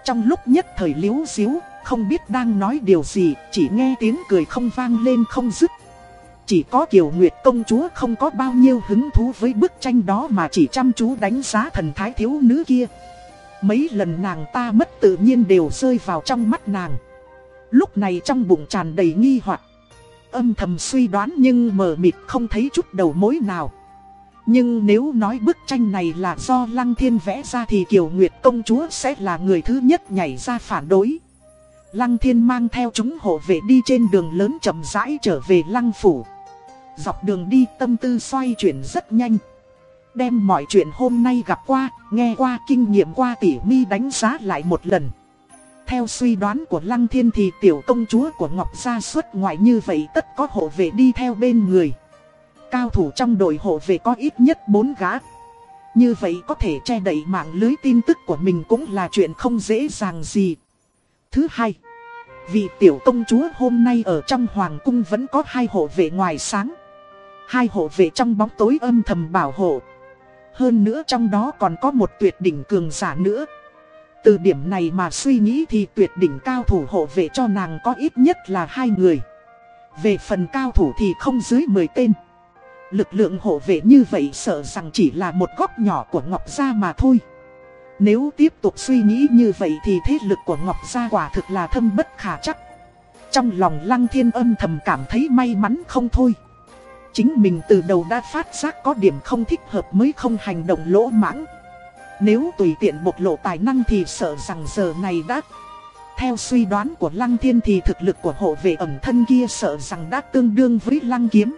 Trong lúc nhất thời liếu xíu, không biết đang nói điều gì, chỉ nghe tiếng cười không vang lên không dứt. Chỉ có Kiều Nguyệt công chúa không có bao nhiêu hứng thú với bức tranh đó mà chỉ chăm chú đánh giá thần thái thiếu nữ kia. Mấy lần nàng ta mất tự nhiên đều rơi vào trong mắt nàng. Lúc này trong bụng tràn đầy nghi hoặc Âm thầm suy đoán nhưng mờ mịt không thấy chút đầu mối nào. Nhưng nếu nói bức tranh này là do Lăng Thiên vẽ ra thì Kiều Nguyệt công chúa sẽ là người thứ nhất nhảy ra phản đối. Lăng Thiên mang theo chúng hộ vệ đi trên đường lớn chậm rãi trở về Lăng Phủ. Dọc đường đi tâm tư xoay chuyển rất nhanh. Đem mọi chuyện hôm nay gặp qua, nghe qua kinh nghiệm qua tỉ mi đánh giá lại một lần. Theo suy đoán của Lăng Thiên thì tiểu công chúa của Ngọc Gia xuất ngoại như vậy tất có hộ vệ đi theo bên người. Cao thủ trong đội hộ vệ có ít nhất 4 gã. Như vậy có thể che đậy mạng lưới tin tức của mình cũng là chuyện không dễ dàng gì. Thứ hai, vị tiểu công chúa hôm nay ở trong hoàng cung vẫn có hai hộ vệ ngoài sáng. Hai hộ vệ trong bóng tối âm thầm bảo hộ. Hơn nữa trong đó còn có một tuyệt đỉnh cường giả nữa. Từ điểm này mà suy nghĩ thì tuyệt đỉnh cao thủ hộ vệ cho nàng có ít nhất là hai người. Về phần cao thủ thì không dưới 10 tên. Lực lượng hộ vệ như vậy sợ rằng chỉ là một góc nhỏ của Ngọc Gia mà thôi. Nếu tiếp tục suy nghĩ như vậy thì thế lực của Ngọc Gia quả thực là thâm bất khả chắc. Trong lòng Lăng Thiên âm thầm cảm thấy may mắn không thôi. Chính mình từ đầu đã phát giác có điểm không thích hợp mới không hành động lỗ mãng. Nếu tùy tiện bộc lộ tài năng thì sợ rằng giờ này đã. Theo suy đoán của Lăng Thiên thì thực lực của hộ vệ ẩn thân kia sợ rằng đã tương đương với Lăng Kiếm.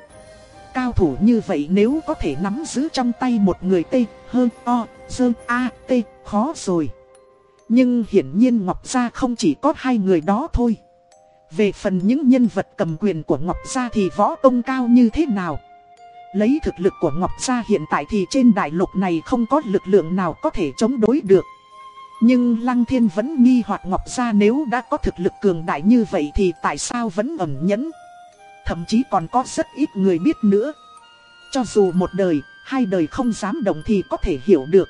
Cao thủ như vậy nếu có thể nắm giữ trong tay một người T, hơn O, Dơ, A, T, khó rồi. Nhưng hiển nhiên Ngọc Gia không chỉ có hai người đó thôi. Về phần những nhân vật cầm quyền của Ngọc Gia thì võ công cao như thế nào? Lấy thực lực của Ngọc Gia hiện tại thì trên đại lục này không có lực lượng nào có thể chống đối được. Nhưng Lăng Thiên vẫn nghi hoặc Ngọc Gia nếu đã có thực lực cường đại như vậy thì tại sao vẫn ẩn nhẫn. Thậm chí còn có rất ít người biết nữa. Cho dù một đời, hai đời không dám động thì có thể hiểu được.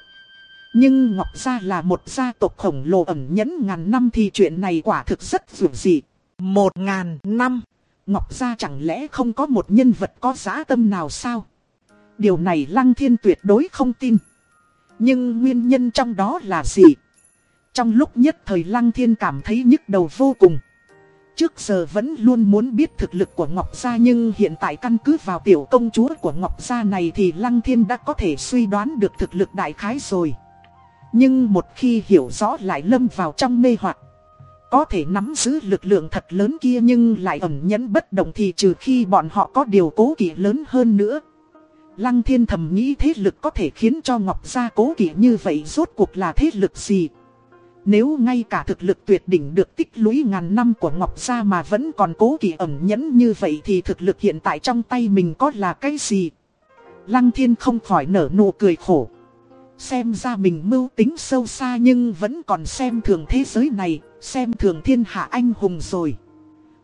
Nhưng Ngọc Gia là một gia tộc khổng lồ ẩn nhẫn ngàn năm thì chuyện này quả thực rất dù dị. Một ngàn năm. Ngọc Gia chẳng lẽ không có một nhân vật có giá tâm nào sao? Điều này Lăng Thiên tuyệt đối không tin. Nhưng nguyên nhân trong đó là gì? Trong lúc nhất thời Lăng Thiên cảm thấy nhức đầu vô cùng. Trước giờ vẫn luôn muốn biết thực lực của Ngọc Gia nhưng hiện tại căn cứ vào tiểu công chúa của Ngọc Gia này thì Lăng Thiên đã có thể suy đoán được thực lực đại khái rồi. Nhưng một khi hiểu rõ lại lâm vào trong mê hoặc có thể nắm giữ lực lượng thật lớn kia nhưng lại ẩn nhẫn bất động thì trừ khi bọn họ có điều cố kỵ lớn hơn nữa. Lăng thiên thầm nghĩ thế lực có thể khiến cho Ngọc Gia cố kỵ như vậy rốt cuộc là thế lực gì? Nếu ngay cả thực lực tuyệt đỉnh được tích lũy ngàn năm của Ngọc Gia mà vẫn còn cố kỵ ẩn nhẫn như vậy thì thực lực hiện tại trong tay mình có là cái gì? Lăng thiên không khỏi nở nụ cười khổ. Xem ra mình mưu tính sâu xa nhưng vẫn còn xem thường thế giới này, xem thường thiên hạ anh hùng rồi.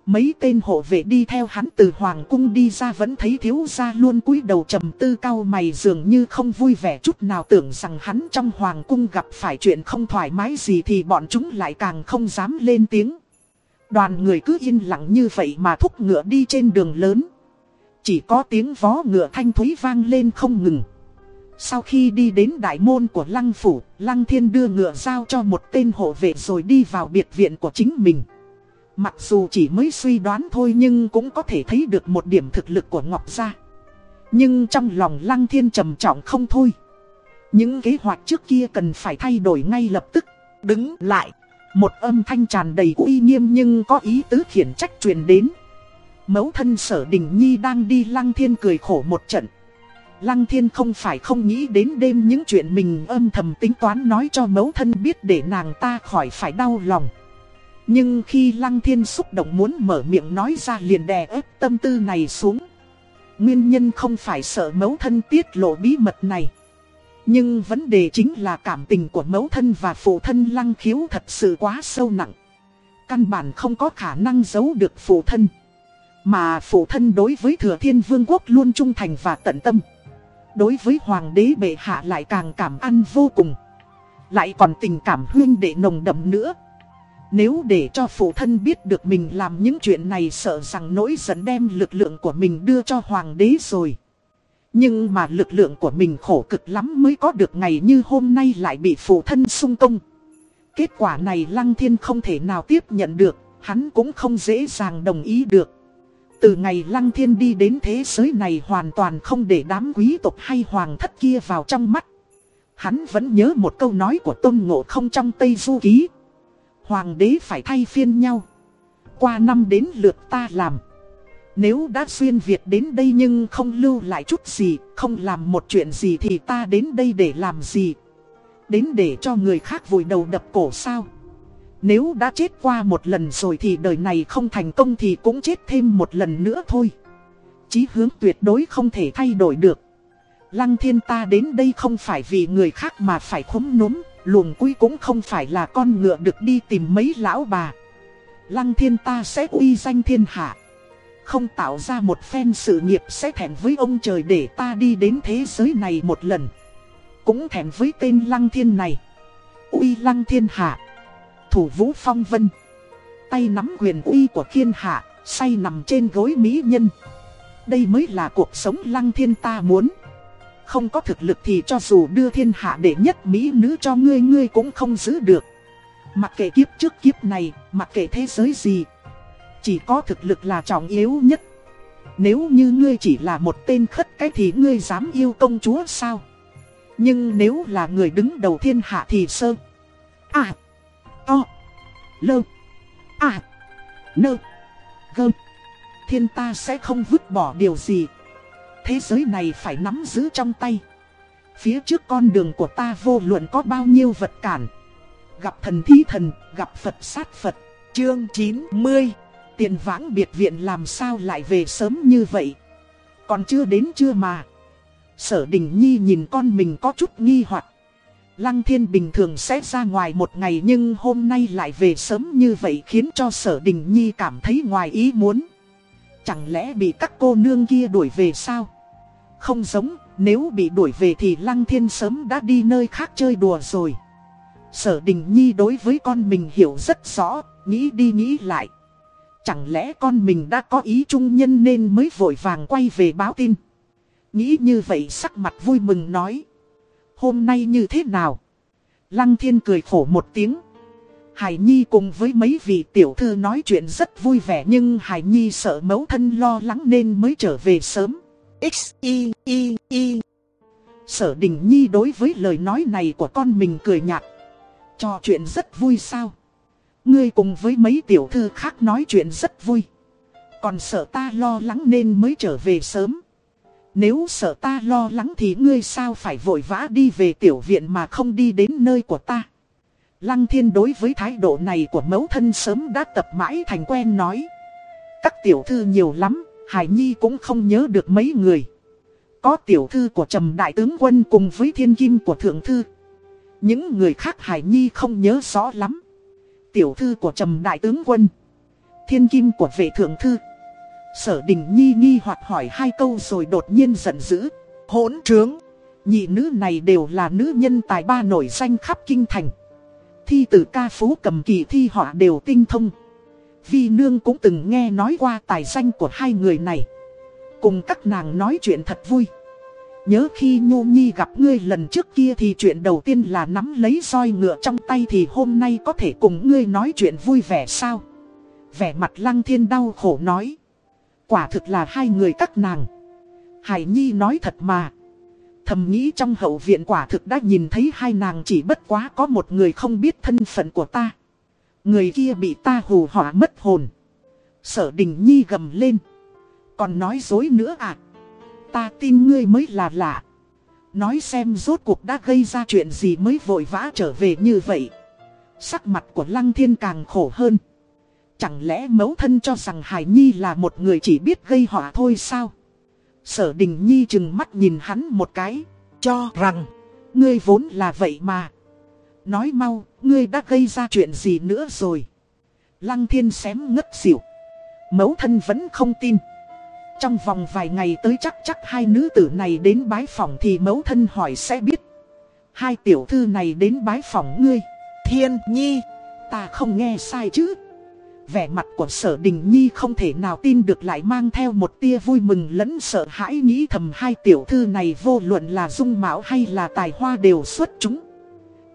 Mấy tên hộ vệ đi theo hắn từ hoàng cung đi ra vẫn thấy thiếu gia luôn cúi đầu trầm tư cao mày dường như không vui vẻ chút nào tưởng rằng hắn trong hoàng cung gặp phải chuyện không thoải mái gì thì bọn chúng lại càng không dám lên tiếng. Đoàn người cứ yên lặng như vậy mà thúc ngựa đi trên đường lớn. Chỉ có tiếng vó ngựa thanh thúy vang lên không ngừng. Sau khi đi đến đại môn của Lăng Phủ, Lăng Thiên đưa ngựa giao cho một tên hộ vệ rồi đi vào biệt viện của chính mình. Mặc dù chỉ mới suy đoán thôi nhưng cũng có thể thấy được một điểm thực lực của Ngọc Gia. Nhưng trong lòng Lăng Thiên trầm trọng không thôi. Những kế hoạch trước kia cần phải thay đổi ngay lập tức. Đứng lại. Một âm thanh tràn đầy uy nghiêm nhưng có ý tứ khiển trách truyền đến. Mẫu thân sở đình nhi đang đi Lăng Thiên cười khổ một trận. Lăng Thiên không phải không nghĩ đến đêm những chuyện mình âm thầm tính toán nói cho mẫu thân biết để nàng ta khỏi phải đau lòng. Nhưng khi Lăng Thiên xúc động muốn mở miệng nói ra liền đè ép tâm tư này xuống. Nguyên nhân không phải sợ mẫu thân tiết lộ bí mật này. Nhưng vấn đề chính là cảm tình của mẫu thân và phụ thân Lăng Khiếu thật sự quá sâu nặng. Căn bản không có khả năng giấu được phụ thân. Mà phụ thân đối với Thừa Thiên Vương quốc luôn trung thành và tận tâm. Đối với Hoàng đế bệ hạ lại càng cảm ăn vô cùng. Lại còn tình cảm huyên đệ nồng đậm nữa. Nếu để cho phụ thân biết được mình làm những chuyện này sợ rằng nỗi giận đem lực lượng của mình đưa cho hoàng đế rồi. Nhưng mà lực lượng của mình khổ cực lắm mới có được ngày như hôm nay lại bị phụ thân sung công. Kết quả này Lăng Thiên không thể nào tiếp nhận được, hắn cũng không dễ dàng đồng ý được. Từ ngày Lăng Thiên đi đến thế giới này hoàn toàn không để đám quý tộc hay hoàng thất kia vào trong mắt. Hắn vẫn nhớ một câu nói của Tôn Ngộ không trong Tây Du Ký. Hoàng đế phải thay phiên nhau. Qua năm đến lượt ta làm. Nếu đã xuyên Việt đến đây nhưng không lưu lại chút gì, không làm một chuyện gì thì ta đến đây để làm gì? Đến để cho người khác vùi đầu đập cổ sao? Nếu đã chết qua một lần rồi thì đời này không thành công thì cũng chết thêm một lần nữa thôi. Chí hướng tuyệt đối không thể thay đổi được. Lăng thiên ta đến đây không phải vì người khác mà phải khống núm, luồng quy cũng không phải là con ngựa được đi tìm mấy lão bà. Lăng thiên ta sẽ uy danh thiên hạ. Không tạo ra một phen sự nghiệp sẽ thẹn với ông trời để ta đi đến thế giới này một lần. Cũng thẹn với tên lăng thiên này. Uy lăng thiên hạ thủ vũ phong vân. Tay nắm quyền uy của thiên hạ, say nằm trên gối mỹ nhân. Đây mới là cuộc sống lăng thiên ta muốn. Không có thực lực thì cho dù đưa thiên hạ đệ nhất mỹ nữ cho ngươi ngươi cũng không giữ được. Mặc kệ kiếp trước kiếp này, mặc kệ thế giới gì. Chỉ có thực lực là trọng yếu nhất. Nếu như ngươi chỉ là một tên khất cái thì ngươi dám yêu công chúa sao? Nhưng nếu là người đứng đầu thiên hạ thì sơ. À! O. Lơ. À. Nơ. Gơ. Thiên ta sẽ không vứt bỏ điều gì. Thế giới này phải nắm giữ trong tay. Phía trước con đường của ta vô luận có bao nhiêu vật cản. Gặp thần thi thần, gặp Phật sát Phật. Chương 90. Tiền vãng biệt viện làm sao lại về sớm như vậy? Còn chưa đến chưa mà. Sở Đình Nhi nhìn con mình có chút nghi hoặc Lăng thiên bình thường sẽ ra ngoài một ngày nhưng hôm nay lại về sớm như vậy khiến cho sở đình nhi cảm thấy ngoài ý muốn. Chẳng lẽ bị các cô nương kia đuổi về sao? Không giống, nếu bị đuổi về thì lăng thiên sớm đã đi nơi khác chơi đùa rồi. Sở đình nhi đối với con mình hiểu rất rõ, nghĩ đi nghĩ lại. Chẳng lẽ con mình đã có ý trung nhân nên mới vội vàng quay về báo tin. Nghĩ như vậy sắc mặt vui mừng nói. Hôm nay như thế nào? Lăng thiên cười khổ một tiếng. Hải Nhi cùng với mấy vị tiểu thư nói chuyện rất vui vẻ nhưng Hải Nhi sợ mẫu thân lo lắng nên mới trở về sớm. X, Y, Y, Y. Sở Đình Nhi đối với lời nói này của con mình cười nhạt. Cho chuyện rất vui sao? Ngươi cùng với mấy tiểu thư khác nói chuyện rất vui. Còn sợ ta lo lắng nên mới trở về sớm. Nếu sợ ta lo lắng thì ngươi sao phải vội vã đi về tiểu viện mà không đi đến nơi của ta. Lăng thiên đối với thái độ này của mẫu thân sớm đã tập mãi thành quen nói. Các tiểu thư nhiều lắm, Hải Nhi cũng không nhớ được mấy người. Có tiểu thư của trầm đại tướng quân cùng với thiên kim của thượng thư. Những người khác Hải Nhi không nhớ rõ lắm. Tiểu thư của trầm đại tướng quân. Thiên kim của vệ thượng thư. Sở đình nhi nghi hoặc hỏi hai câu rồi đột nhiên giận dữ. Hỗn trướng. Nhị nữ này đều là nữ nhân tài ba nổi danh khắp kinh thành. Thi tử ca phú cầm kỳ thi họ đều tinh thông. Vi nương cũng từng nghe nói qua tài danh của hai người này. Cùng các nàng nói chuyện thật vui. Nhớ khi Nhu Nhi gặp ngươi lần trước kia thì chuyện đầu tiên là nắm lấy roi ngựa trong tay thì hôm nay có thể cùng ngươi nói chuyện vui vẻ sao? Vẻ mặt Lăng Thiên đau khổ nói. Quả thực là hai người các nàng. Hải Nhi nói thật mà. Thầm nghĩ trong hậu viện quả thực đã nhìn thấy hai nàng chỉ bất quá có một người không biết thân phận của ta. Người kia bị ta hù hỏa mất hồn. Sở đình Nhi gầm lên. Còn nói dối nữa à? Ta tin ngươi mới là lạ. Nói xem rốt cuộc đã gây ra chuyện gì mới vội vã trở về như vậy. Sắc mặt của Lăng Thiên càng khổ hơn. Chẳng lẽ mẫu thân cho rằng Hải Nhi là một người chỉ biết gây họa thôi sao? Sở Đình Nhi chừng mắt nhìn hắn một cái, cho rằng, ngươi vốn là vậy mà. Nói mau, ngươi đã gây ra chuyện gì nữa rồi? Lăng thiên xém ngất xỉu. Mẫu thân vẫn không tin. Trong vòng vài ngày tới chắc chắc hai nữ tử này đến bái phòng thì mẫu thân hỏi sẽ biết. Hai tiểu thư này đến bái phòng ngươi. Thiên nhi, ta không nghe sai chứ. Vẻ mặt của sở đình nhi không thể nào tin được lại mang theo một tia vui mừng lẫn sợ hãi nghĩ thầm hai tiểu thư này vô luận là dung mạo hay là tài hoa đều xuất chúng.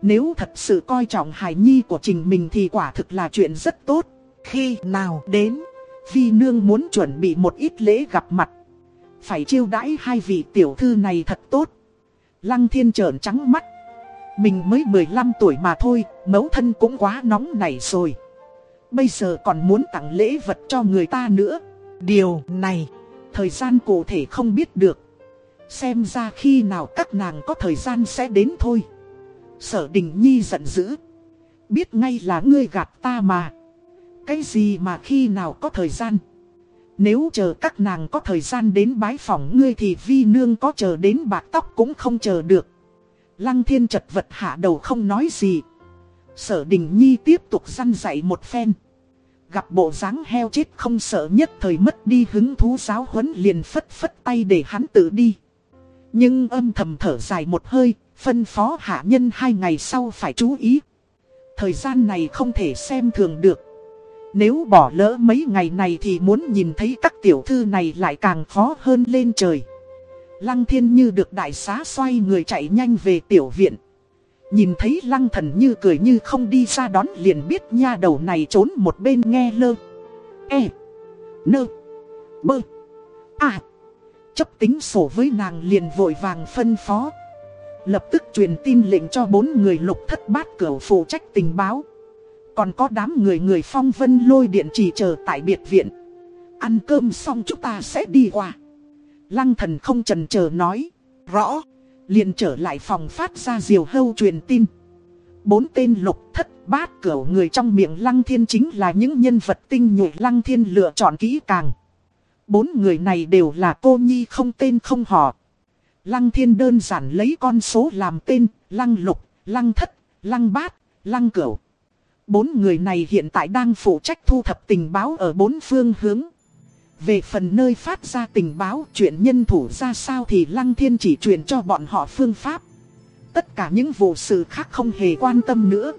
Nếu thật sự coi trọng hài nhi của trình mình thì quả thực là chuyện rất tốt. Khi nào đến, Vi Nương muốn chuẩn bị một ít lễ gặp mặt. Phải chiêu đãi hai vị tiểu thư này thật tốt. Lăng thiên trợn trắng mắt. Mình mới 15 tuổi mà thôi, mẫu thân cũng quá nóng nảy rồi. Bây giờ còn muốn tặng lễ vật cho người ta nữa. Điều này, thời gian cụ thể không biết được. Xem ra khi nào các nàng có thời gian sẽ đến thôi. Sở Đình Nhi giận dữ. Biết ngay là ngươi gạt ta mà. Cái gì mà khi nào có thời gian? Nếu chờ các nàng có thời gian đến bái phỏng ngươi thì vi nương có chờ đến bạc tóc cũng không chờ được. Lăng thiên chật vật hạ đầu không nói gì. Sở Đình Nhi tiếp tục săn dạy một phen. Gặp bộ dáng heo chết không sợ nhất thời mất đi hứng thú giáo huấn liền phất phất tay để hắn tự đi. Nhưng âm thầm thở dài một hơi, phân phó hạ nhân hai ngày sau phải chú ý. Thời gian này không thể xem thường được. Nếu bỏ lỡ mấy ngày này thì muốn nhìn thấy các tiểu thư này lại càng khó hơn lên trời. Lăng thiên như được đại xá xoay người chạy nhanh về tiểu viện. Nhìn thấy lăng thần như cười như không đi ra đón liền biết nha đầu này trốn một bên nghe lơ. E. Nơ. Bơ. À. Chấp tính sổ với nàng liền vội vàng phân phó. Lập tức truyền tin lệnh cho bốn người lục thất bát cửa phụ trách tình báo. Còn có đám người người phong vân lôi điện chỉ chờ tại biệt viện. Ăn cơm xong chúng ta sẽ đi qua. Lăng thần không trần chờ nói. Rõ liền trở lại phòng phát ra diều hâu truyền tin. Bốn tên lục thất bát cửu người trong miệng Lăng Thiên chính là những nhân vật tinh nhuệ Lăng Thiên lựa chọn kỹ càng. Bốn người này đều là cô nhi không tên không họ. Lăng Thiên đơn giản lấy con số làm tên, Lăng Lục, Lăng Thất, Lăng Bát, Lăng Cửu. Bốn người này hiện tại đang phụ trách thu thập tình báo ở bốn phương hướng. Về phần nơi phát ra tình báo chuyện nhân thủ ra sao thì Lăng Thiên chỉ truyền cho bọn họ phương pháp. Tất cả những vụ sự khác không hề quan tâm nữa.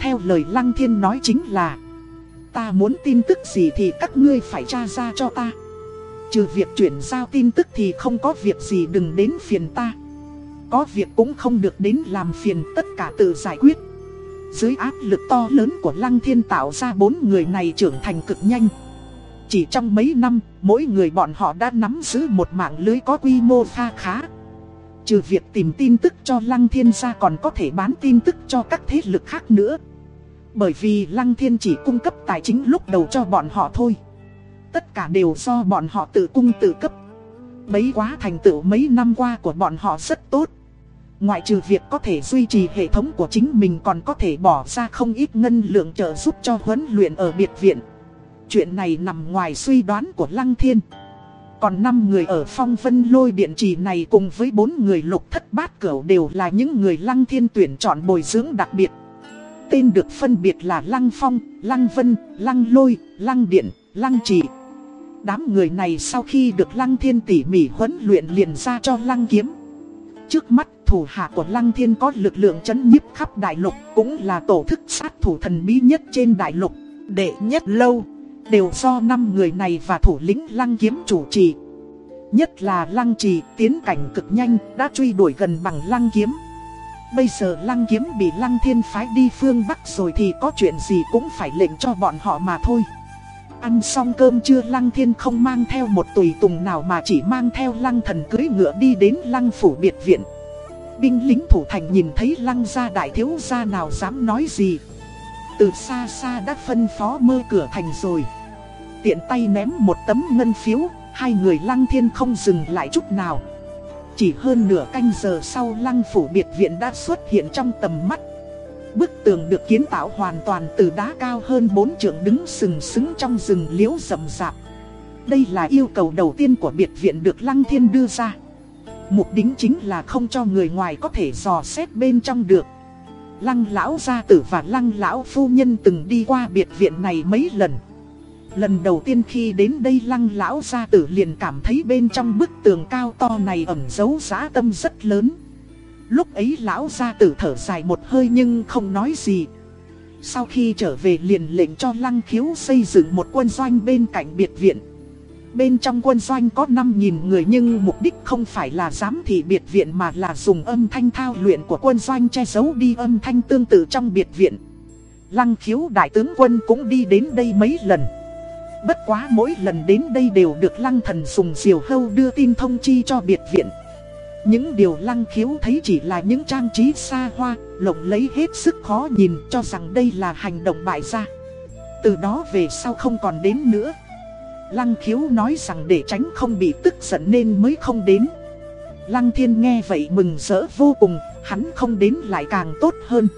Theo lời Lăng Thiên nói chính là, Ta muốn tin tức gì thì các ngươi phải tra ra cho ta. Trừ việc chuyển giao tin tức thì không có việc gì đừng đến phiền ta. Có việc cũng không được đến làm phiền tất cả tự giải quyết. Dưới áp lực to lớn của Lăng Thiên tạo ra bốn người này trưởng thành cực nhanh. Chỉ trong mấy năm, mỗi người bọn họ đã nắm giữ một mạng lưới có quy mô pha khá. Trừ việc tìm tin tức cho Lăng Thiên ra còn có thể bán tin tức cho các thế lực khác nữa. Bởi vì Lăng Thiên chỉ cung cấp tài chính lúc đầu cho bọn họ thôi. Tất cả đều do bọn họ tự cung tự cấp. Bấy quá thành tựu mấy năm qua của bọn họ rất tốt. Ngoại trừ việc có thể duy trì hệ thống của chính mình còn có thể bỏ ra không ít ngân lượng trợ giúp cho huấn luyện ở biệt viện. Chuyện này nằm ngoài suy đoán của Lăng Thiên. Còn 5 người ở phong vân lôi điện trì này cùng với 4 người lục thất bát cửu đều là những người Lăng Thiên tuyển chọn bồi dưỡng đặc biệt. Tên được phân biệt là Lăng Phong, Lăng Vân, Lăng Lôi, Lăng Điện, Lăng Trì. Đám người này sau khi được Lăng Thiên tỉ mỉ huấn luyện liền ra cho Lăng Kiếm. Trước mắt thủ hạ của Lăng Thiên có lực lượng chấn nhiếp khắp đại lục cũng là tổ thức sát thủ thần bí nhất trên đại lục, đệ nhất lâu. Đều do năm người này và thủ lĩnh lăng kiếm chủ trì. Nhất là lăng trì, tiến cảnh cực nhanh, đã truy đuổi gần bằng lăng kiếm. Bây giờ lăng kiếm bị lăng thiên phái đi phương Bắc rồi thì có chuyện gì cũng phải lệnh cho bọn họ mà thôi. Ăn xong cơm trưa lăng thiên không mang theo một tùy tùng nào mà chỉ mang theo lăng thần cưới ngựa đi đến lăng phủ biệt viện. Binh lính thủ thành nhìn thấy lăng gia đại thiếu gia nào dám nói gì. Từ xa xa đã phân phó mơ cửa thành rồi. Tiện tay ném một tấm ngân phiếu, Hai người lăng thiên không dừng lại chút nào. Chỉ hơn nửa canh giờ sau lăng phủ biệt viện đã xuất hiện trong tầm mắt. Bức tường được kiến tạo hoàn toàn từ đá cao hơn 4 trượng đứng sừng sững trong rừng liễu rậm rạp. Đây là yêu cầu đầu tiên của biệt viện được lăng thiên đưa ra. Mục đích chính là không cho người ngoài có thể dò xét bên trong được. Lăng lão gia tử và lăng lão phu nhân từng đi qua biệt viện này mấy lần. Lần đầu tiên khi đến đây lăng lão gia tử liền cảm thấy bên trong bức tường cao to này ẩn giấu giá tâm rất lớn Lúc ấy lão gia tử thở dài một hơi nhưng không nói gì Sau khi trở về liền lệnh cho lăng khiếu xây dựng một quân doanh bên cạnh biệt viện Bên trong quân doanh có 5.000 người nhưng mục đích không phải là giám thị biệt viện mà là dùng âm thanh thao luyện của quân doanh che giấu đi âm thanh tương tự trong biệt viện. Lăng khiếu đại tướng quân cũng đi đến đây mấy lần. Bất quá mỗi lần đến đây đều được lăng thần dùng diều hâu đưa tin thông chi cho biệt viện. Những điều lăng khiếu thấy chỉ là những trang trí xa hoa, lộng lấy hết sức khó nhìn cho rằng đây là hành động bại gia. Từ đó về sau không còn đến nữa. Lăng khiếu nói rằng để tránh không bị tức giận nên mới không đến. Lăng thiên nghe vậy mừng rỡ vô cùng, hắn không đến lại càng tốt hơn.